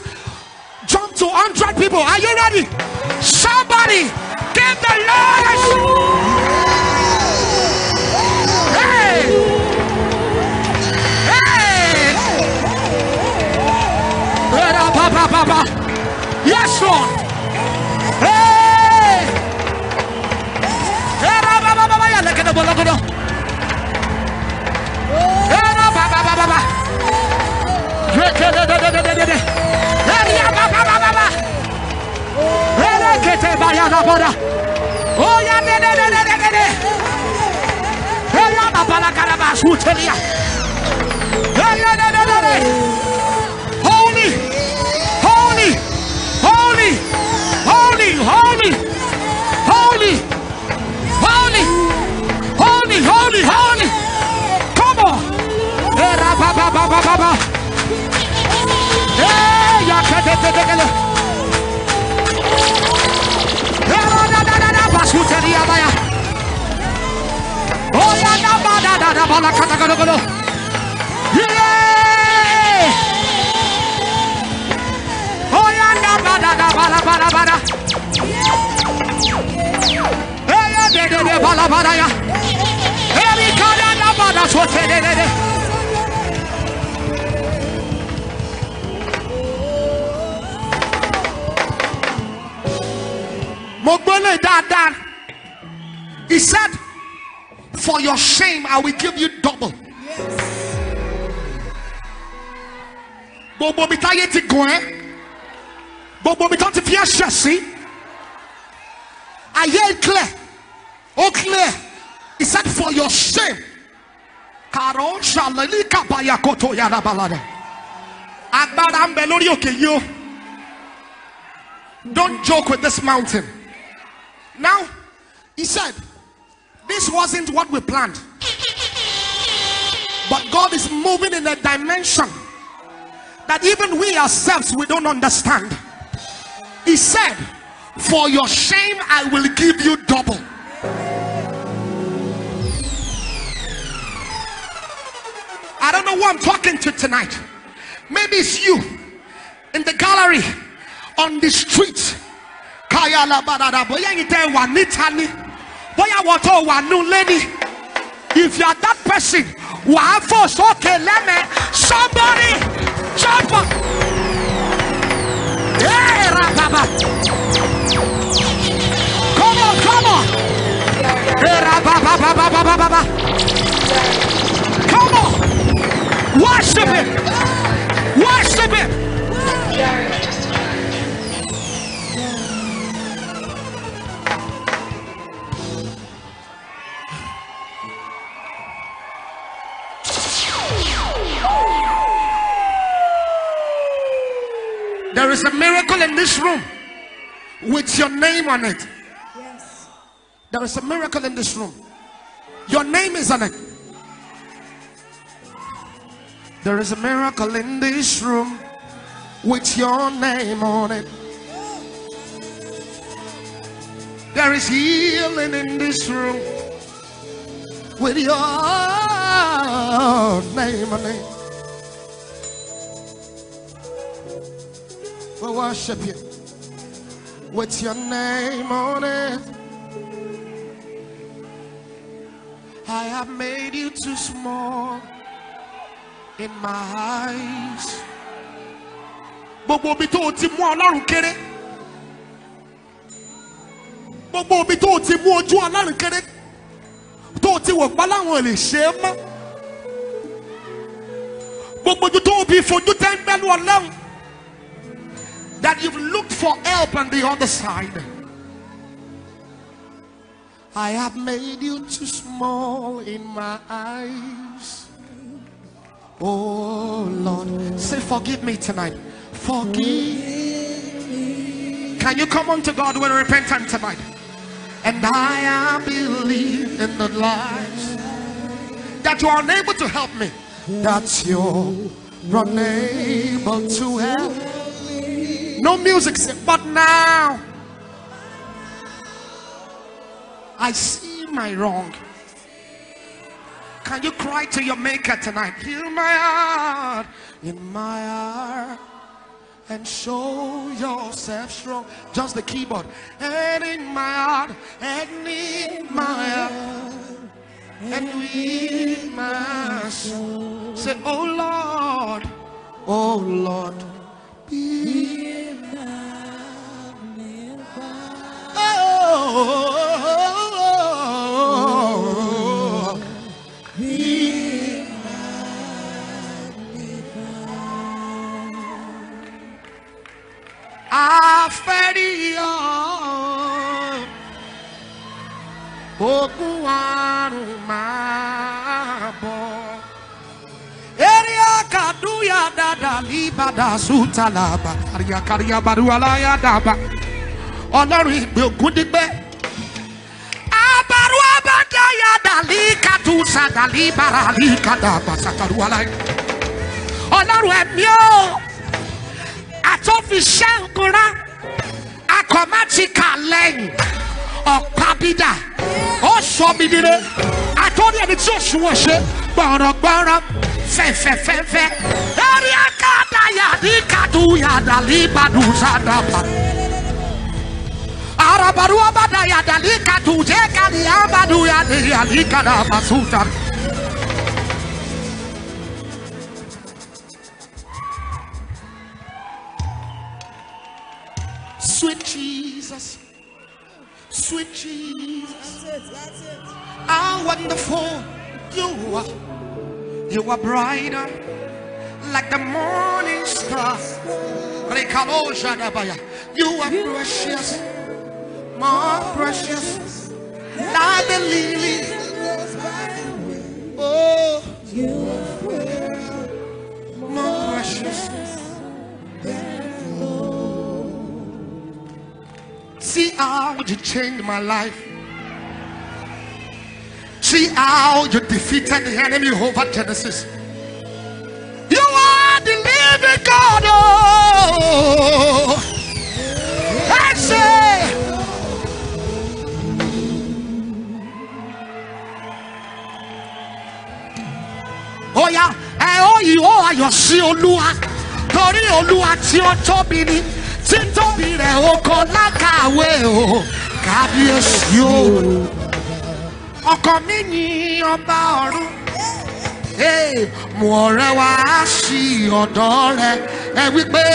jump to 100 people. Are you ready? Somebody give the Lord a Hey! Hey! Yes, Lord. bologodo. Era ba ba ba ba ba. Reke de de de de de de de. Era ba ba ba ba ba. Era kete ba ya da boda. Oh ya de de de de de de de. Era ba ba la cara ba su telia. Era de de de de. ba ba ba ba. Hey, ya kete kete kete. Hello, da da da da, basuteri abaya. Oh ya da ba da da da, bala kata kado kado. Yeah. Oh da ba da da, bala bala bala. Hey, ya de de de, bala bala ya. Hey, we kada da ba da, so de de de. Mo dáadáa. He said, For your shame, I will give you double. Gbogbo mi táyé ti gùn ẹ́. Gbogbo. Ayé clear. Ó clear. He said, For your shame. Kàró ṣàlẹ́lí kàbáyà kótó yàrá balada. Agbára ń bẹ. Don't joke with this mountain. Now, he said, this wasn't what we planned. But God is moving in a dimension that even we ourselves we don't understand. He said, For your shame I will give you double. I don't know who I'm talking to tonight. Maybe it's you in the gallery, on the street. Kaya la barada, bóyá ẹ̀yin wà níta bóyá wọ́n wà nulẹ̀ ni. If you are that person, wàá fò sókè lẹ́mẹ̀. Somebody jump up. Hey, rababa. Come on, come on. Hey, rababababababa. Come on. Worship him. Worship him. There is a miracle in this room with your name on it. Yes. There is a miracle in this room. Your name is on it. There is a miracle in this room with your name on it. There is healing in this room with your name on it. We worship you with your name on it. I have made you too small in my eyes. Gbogbo ibi tó o ti mú Ọlọ́run kéré. Gbogbo ibi tó o ti mú ojú Ọlọ́run kéré. Tó o ti wò pa láwọn lè ṣe é mọ́. Gbogbo ojú tó o fi fojú tẹ́ńpẹ́lú Ọlọ́run. That you've looked for help on the other side. I have made you too small in my eyes. Oh Lord, say forgive me tonight. Forgive. Me. Can you come unto God with repentance tonight? And I believe in the lies that you are unable to help me. That you're unable to help. No music, but now I see my wrong. Can you cry to your maker tonight? Heal my heart in my heart and show yourself strong. Just the keyboard. And in my heart, and in my heart, and in my soul. Say, Oh Lord, oh Lord, ogun àrùn máa bọ̀. Eri akaduya dada libada sutalaba kariya kariya baruwala ya daba. Ọlọ́run ìgbé ògùn dígbẹ́. Abaru abada ya dali katu sadali barali kadaba sakaruwala. Ọlọ́run ẹ̀mí o, àtọ́fiṣẹ́ nkura, akọ̀mátìkà lẹ́yìn, ọ̀pábídà ó sọ mi nílé àtọ́rí ẹni tí òṣùwọ̀n ṣe gbọ̀rọ̀gbọ̀rọ̀ fẹ̀fẹ̀fẹ̀fẹ̀ lórí akáda yàdí kàdú yàdá líbàdù sádàbà. Arabaru abada yàdá líkàdú jẹ́ kàdí abadu yàdí yàdí kàdá bàtúta. Sweet Jesus sweet Jesus, how wonderful you are. You are brighter like the morning star. You are precious, more precious than the lily. Oh, you are more precious. See how you changed my life. See how you defeated the enemy over Genesis. You are the living God. Oh, I say. Ó yá, ẹ ó yìí ó ayọ̀ sí Olúwa torí Olúwa tí ó tóbi ni rẹ̀ ó kọ lákàwé o kábíyèsí o. Ọkàn mi yin ọba ọ̀run. Mú ọ̀rẹ́ wá sí ọ̀dọ́ rẹ̀ ẹ wípé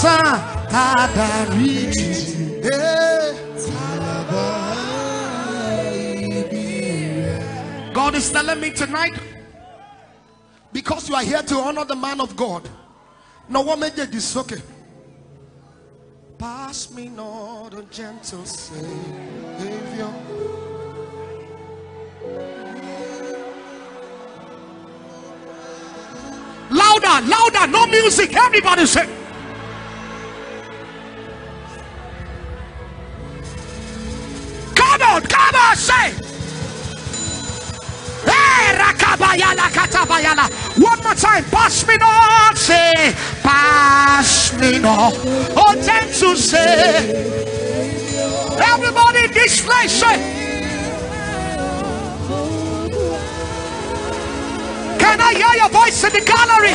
sàn tá a darí jì. God is telling me tonight because you are here to honor the man of God. No one made this okay. Pass me not a gentle Savior. Louder, louder, no music. Everybody say. Come on, come on, say. One more time, pass me not, say, pass me not. Oh, tend to say. Everybody in this place, say. Can I hear your voice in the gallery?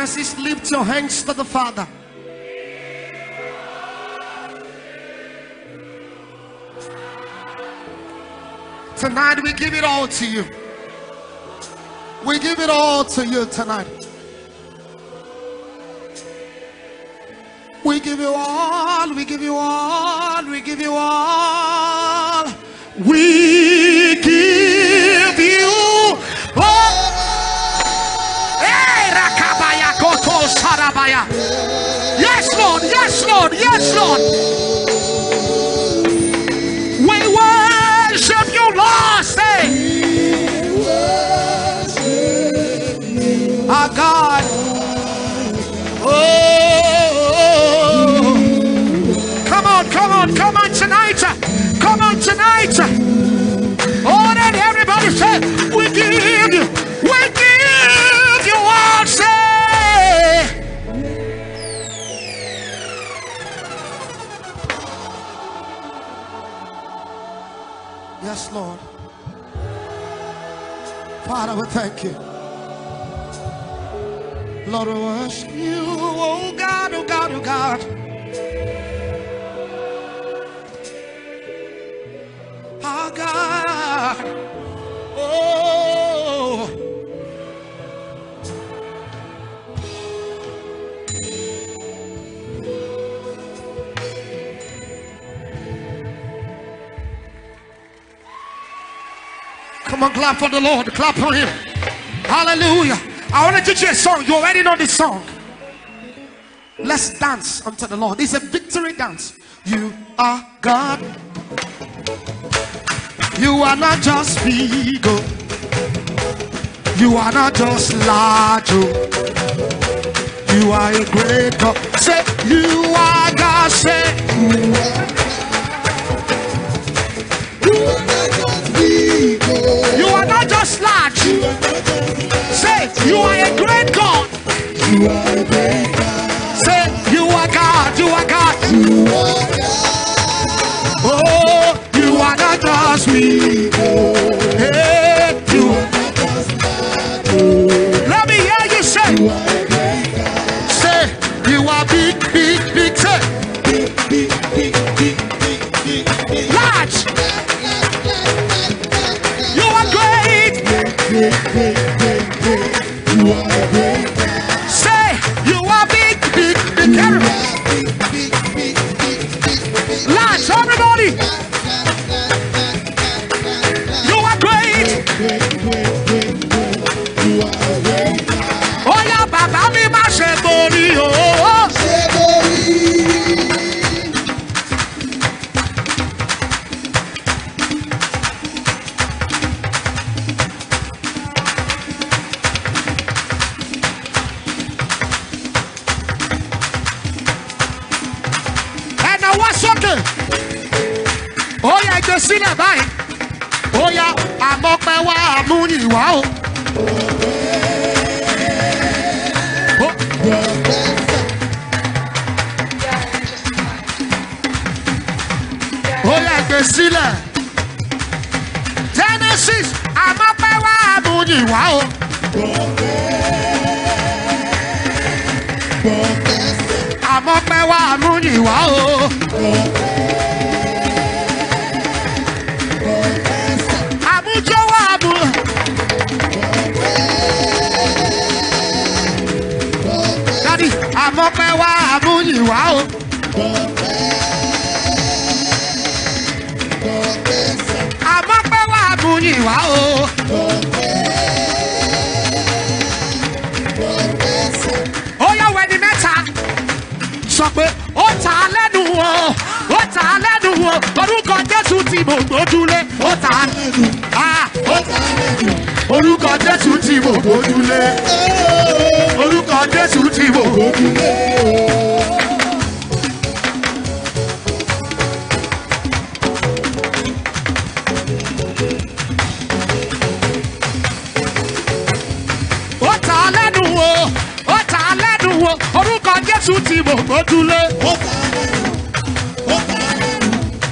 Genesis, lift your hands to the Father. Tonight we give it all to you. We give it all to you tonight. We give you all, we give you all, we give you all. We give Yes, Lord, yes, Lord, yes, Lord. Father, we thank you. Lord, we worship you, oh God, oh God, oh God. Our God, oh. Clap for the Lord. Clap for Him. Hallelujah. I want to teach you a song. You already know this song. Let's dance unto the Lord. It's a victory dance. You are God. You are not just big. You are not just large. You are a great God. Say, you are God. Say, you are not just large. Say, you are a great God. Say, you are God. You are God. Oh, you are not just me. Hey, you. Let me hear you. Say, Ó yá ẹgbẹ́ sílẹ̀ báyìí. Ó yá àmọ́pẹ́ wá àmúyìnwá o. Ó- yá ẹgbẹ́ sílẹ̀. Genesis àmọ́pẹ́ wá àmúyìnwá o. Àmọ́pẹ́ wá àmúyìnwá o. Àmújọ́ wá àmú. Dádì àmọ́pẹ́ wá àmúyìnwá o. Àmọ́pẹ́ wá àmúyìnwá o. sọ pé ó ta lẹ́nu o ó ta lẹ́nu o orúkọ Jésù tí mo gbójúlé ó ta lẹ́nu ó ta lẹ́nu orúkọ Jésù tí mo gbójúlé orúkọ Jésù tí mo gbójúlé. Jésù tí mo gbójúlé.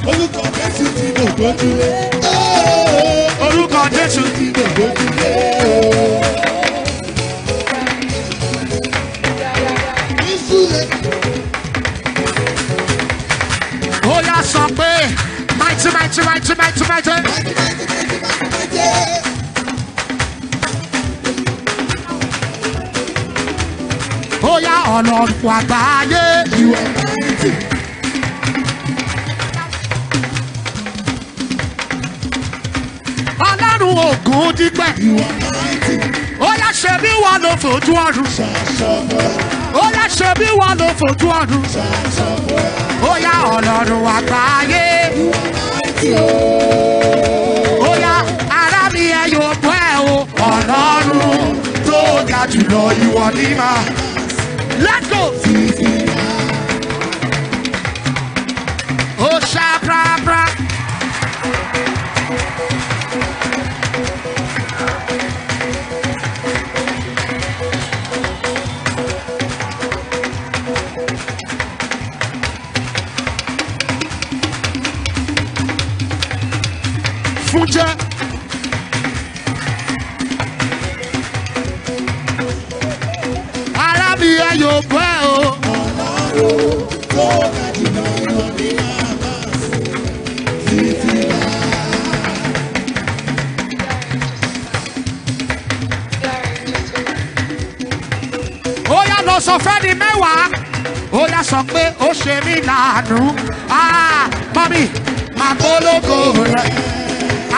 Orúkọ Jésù tí mo gbójúlé. orúkọ Jésù tí mo gbójúlé. Ìsúlẹ̀ ó yá sọ pé mighty mighty mighty mighty mighty. Yá ọlọ́run àgbáyé. ọlọ́run ògùn dípẹ́. Ó yá ṣe bí wọn ló fojú ọdún. Ó yá ṣe bí wọn ló fojú ọdún. Ó yá ọlọ́run àgbáyé. Ó yá ara mi ẹ yóò bọ́ ẹ o. ọlọ́run tó ga jùlọ ìwọ ní ma. Let's go. ó ṣá prapra. fún ṣe mí láàánú Ah, mọ́mí máa polówó rẹ̀.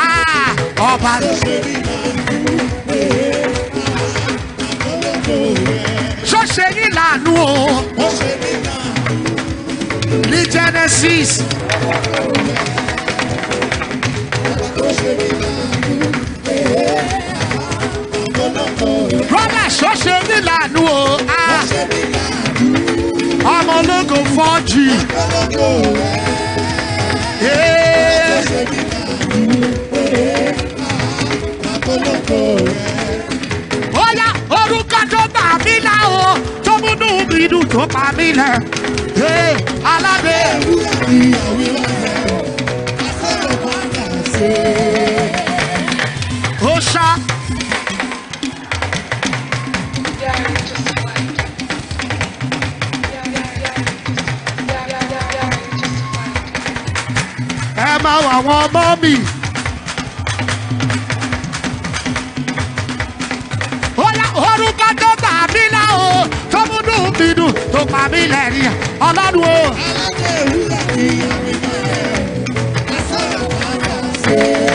Ah, ọba bá ṣọ́ṣe yín lànú o? Ní genesis. Brother ṣọ́ṣe yín lànú o ọmọ ológo fọ́ọ̀jì. Yeah. Oya orúkọ tó gbà mí là o tó múnú mi dùn tó pa mí lẹ̀. Aládé. Ó ṣá. Máa wà àwọn ọmọ mi. Orúkọ tó gbà mí là o tó múnú mi dùn tó pa mí lẹ̀ rí. Ọlọ́run o. Kíndẹ̀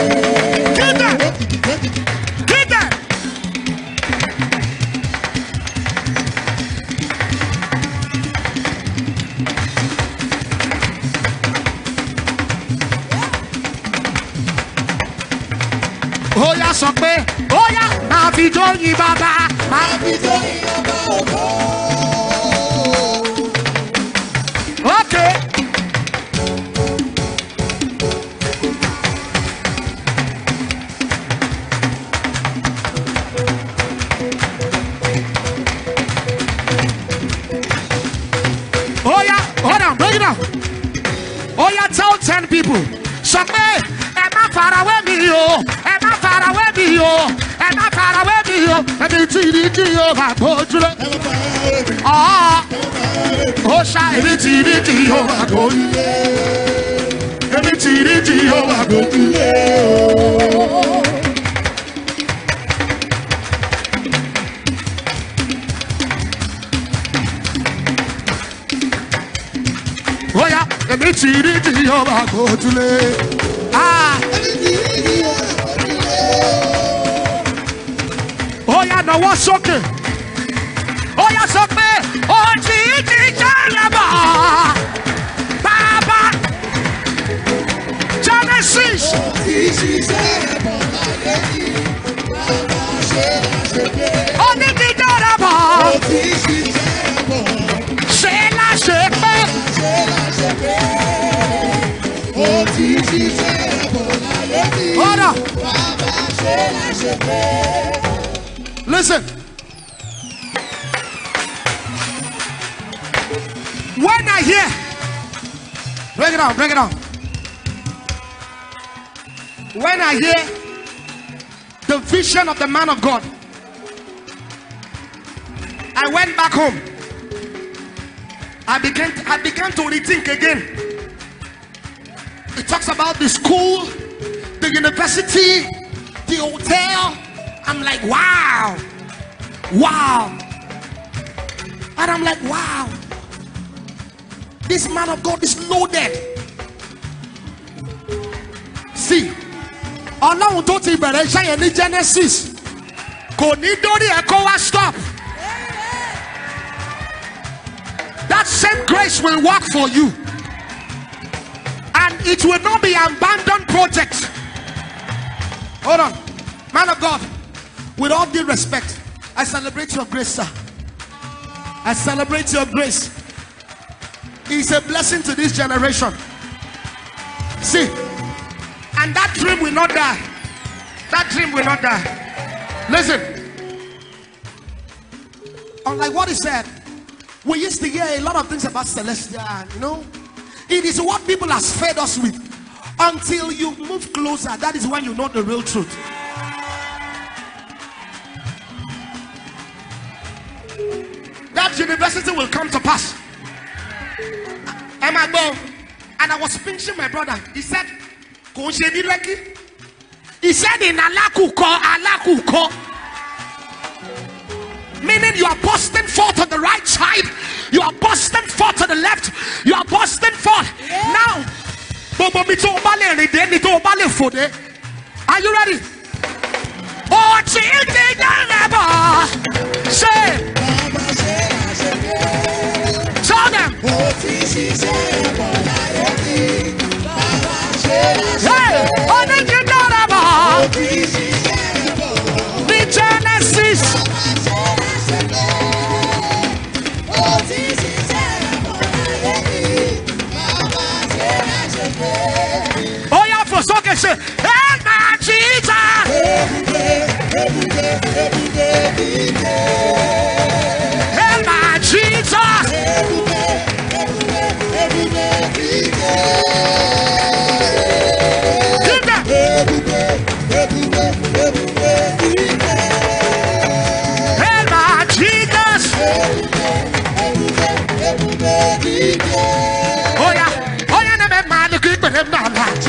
sọ pé oya máa fi jó yin bàbá? Máa fi bàbá tí ní Listen. When I hear, break it down, break it down. When I hear the vision of the man of God, I went back home. I began, I began to rethink again. It talks about the school, the university, the hotel. I'm like, wow, wow. And I'm like, wow. This man of God is loaded. See, ọlọ́run tó ti bẹ̀rẹ̀ iṣẹ́ yẹn ní Genesis kò ní dórí ẹ̀ kó stop. That same grace will work for you. And it will not be an abandoned project. Hold on. Man of God, with all due respect, I celebrate your grace, sir. I celebrate your grace. It's a blessing to this generation. See, and that dream will not die. That dream will not die. Listen. Unlike what he said, we used to hear a lot of things about celestial, you know. It is what people has fed us with. Until you move closer, that is when you know the real truth. That university will come to pass. Am I go? And I was pinching my brother. He said, "Kò ṣe ní Lekki." He said in Alakuko, Alakuko. Meaning you are busting forth on the right side, you are busting forth to the left, you are busting forth. Now, gbogbo mi tó bá lè rìn dé ni tó bá lè fò dé. Are you ready? ó ti dára bọ̀ ṣe tell them hey ó ní ti dára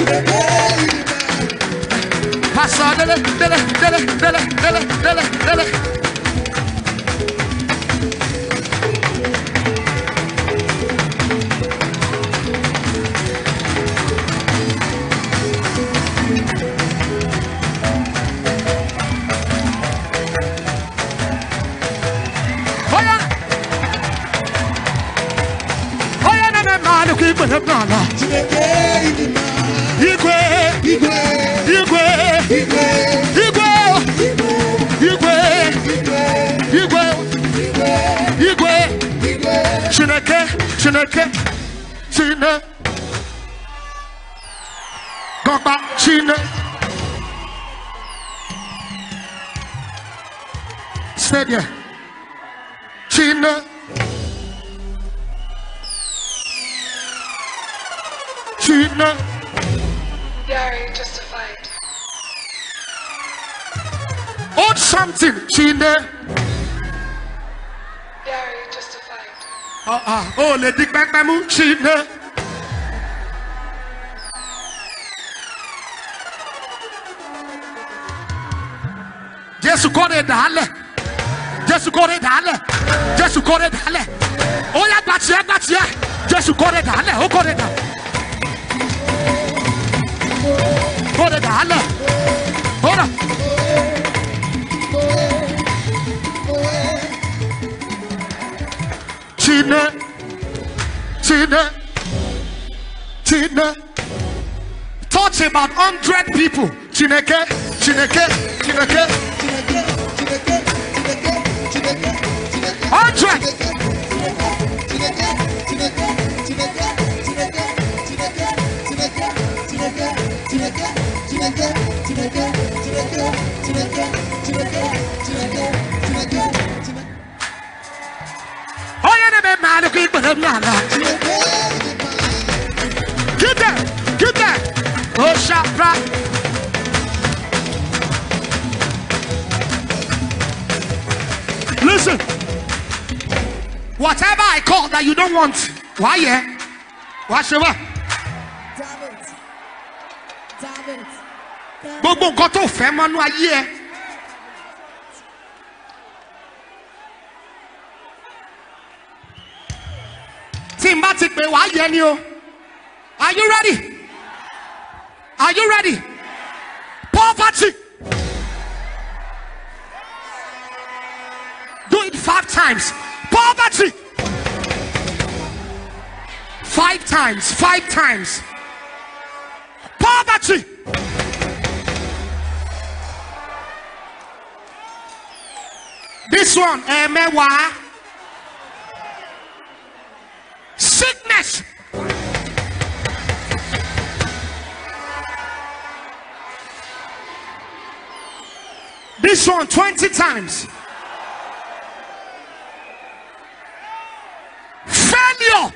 máa là pásọ délé délé délé délé délé Igwe. Igwe. Igwe. Igwe. Igwe. Igwe. Chineke. Chineke. Chine. Gọkpa. Chine. Stay there. pé. ó lè di pẹ́pẹ́ mú sí Jesus Jésù kóre dàálẹ̀. Jésù kóre dàálẹ̀. Jésù kóre dàálẹ̀. Ó yá gbàtìẹ́ gbàtìẹ́ Jésù kóre dàálẹ̀ ó kóre dàálẹ̀. Chine. Chine. Touch about hundred people. Chineke. Chineke. Chineke. Hundred. Oye ne be malu ki gbere nana. Get there. Get there. Oh, shapra. Listen. Whatever I call that you don't want, why yeah? What's your Gbogbo nǹkan tó fẹ́ mọ́nú ayé ẹ. Pè wá yẹ ni o. Are you ready? Are you ready? Poverty. Do it five times. Poverty. Five times. Five times. Poverty. This one, eh, ẹ̀mẹ́wàá. Sickness. This one 20 times. Failure.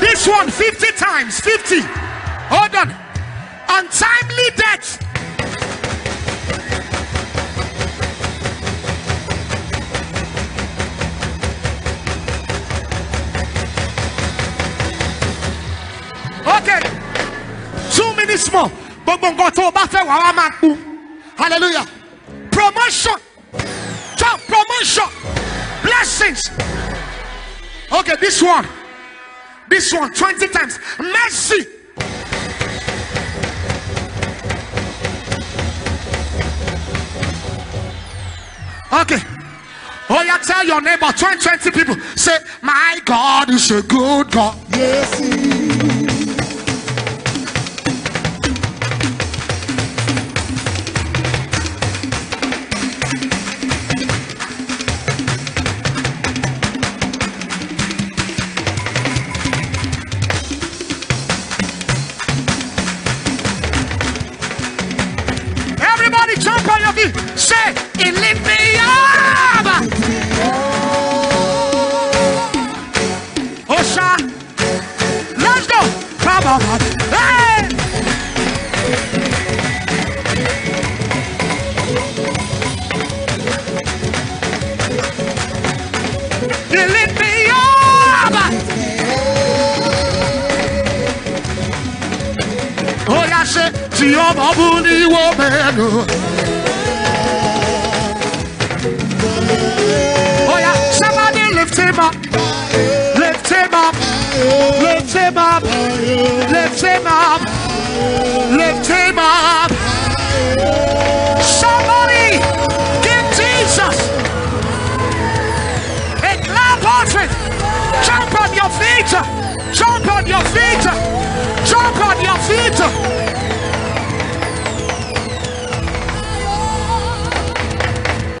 This one 50 times. 50. Hold on untimely death. Okay, two minutes more. Gbogbo nǹkan tó o bá fẹ́ wà wá máa kú. Hallelujah. Promotion. Top promotion. Blessings. Okay, this one. This one 20 times. Mercy. Okay. Oh, yeah, tell your neighbor, 20, 20 people, say, My God is a good God. Yes, on your feet. Jump on your feet.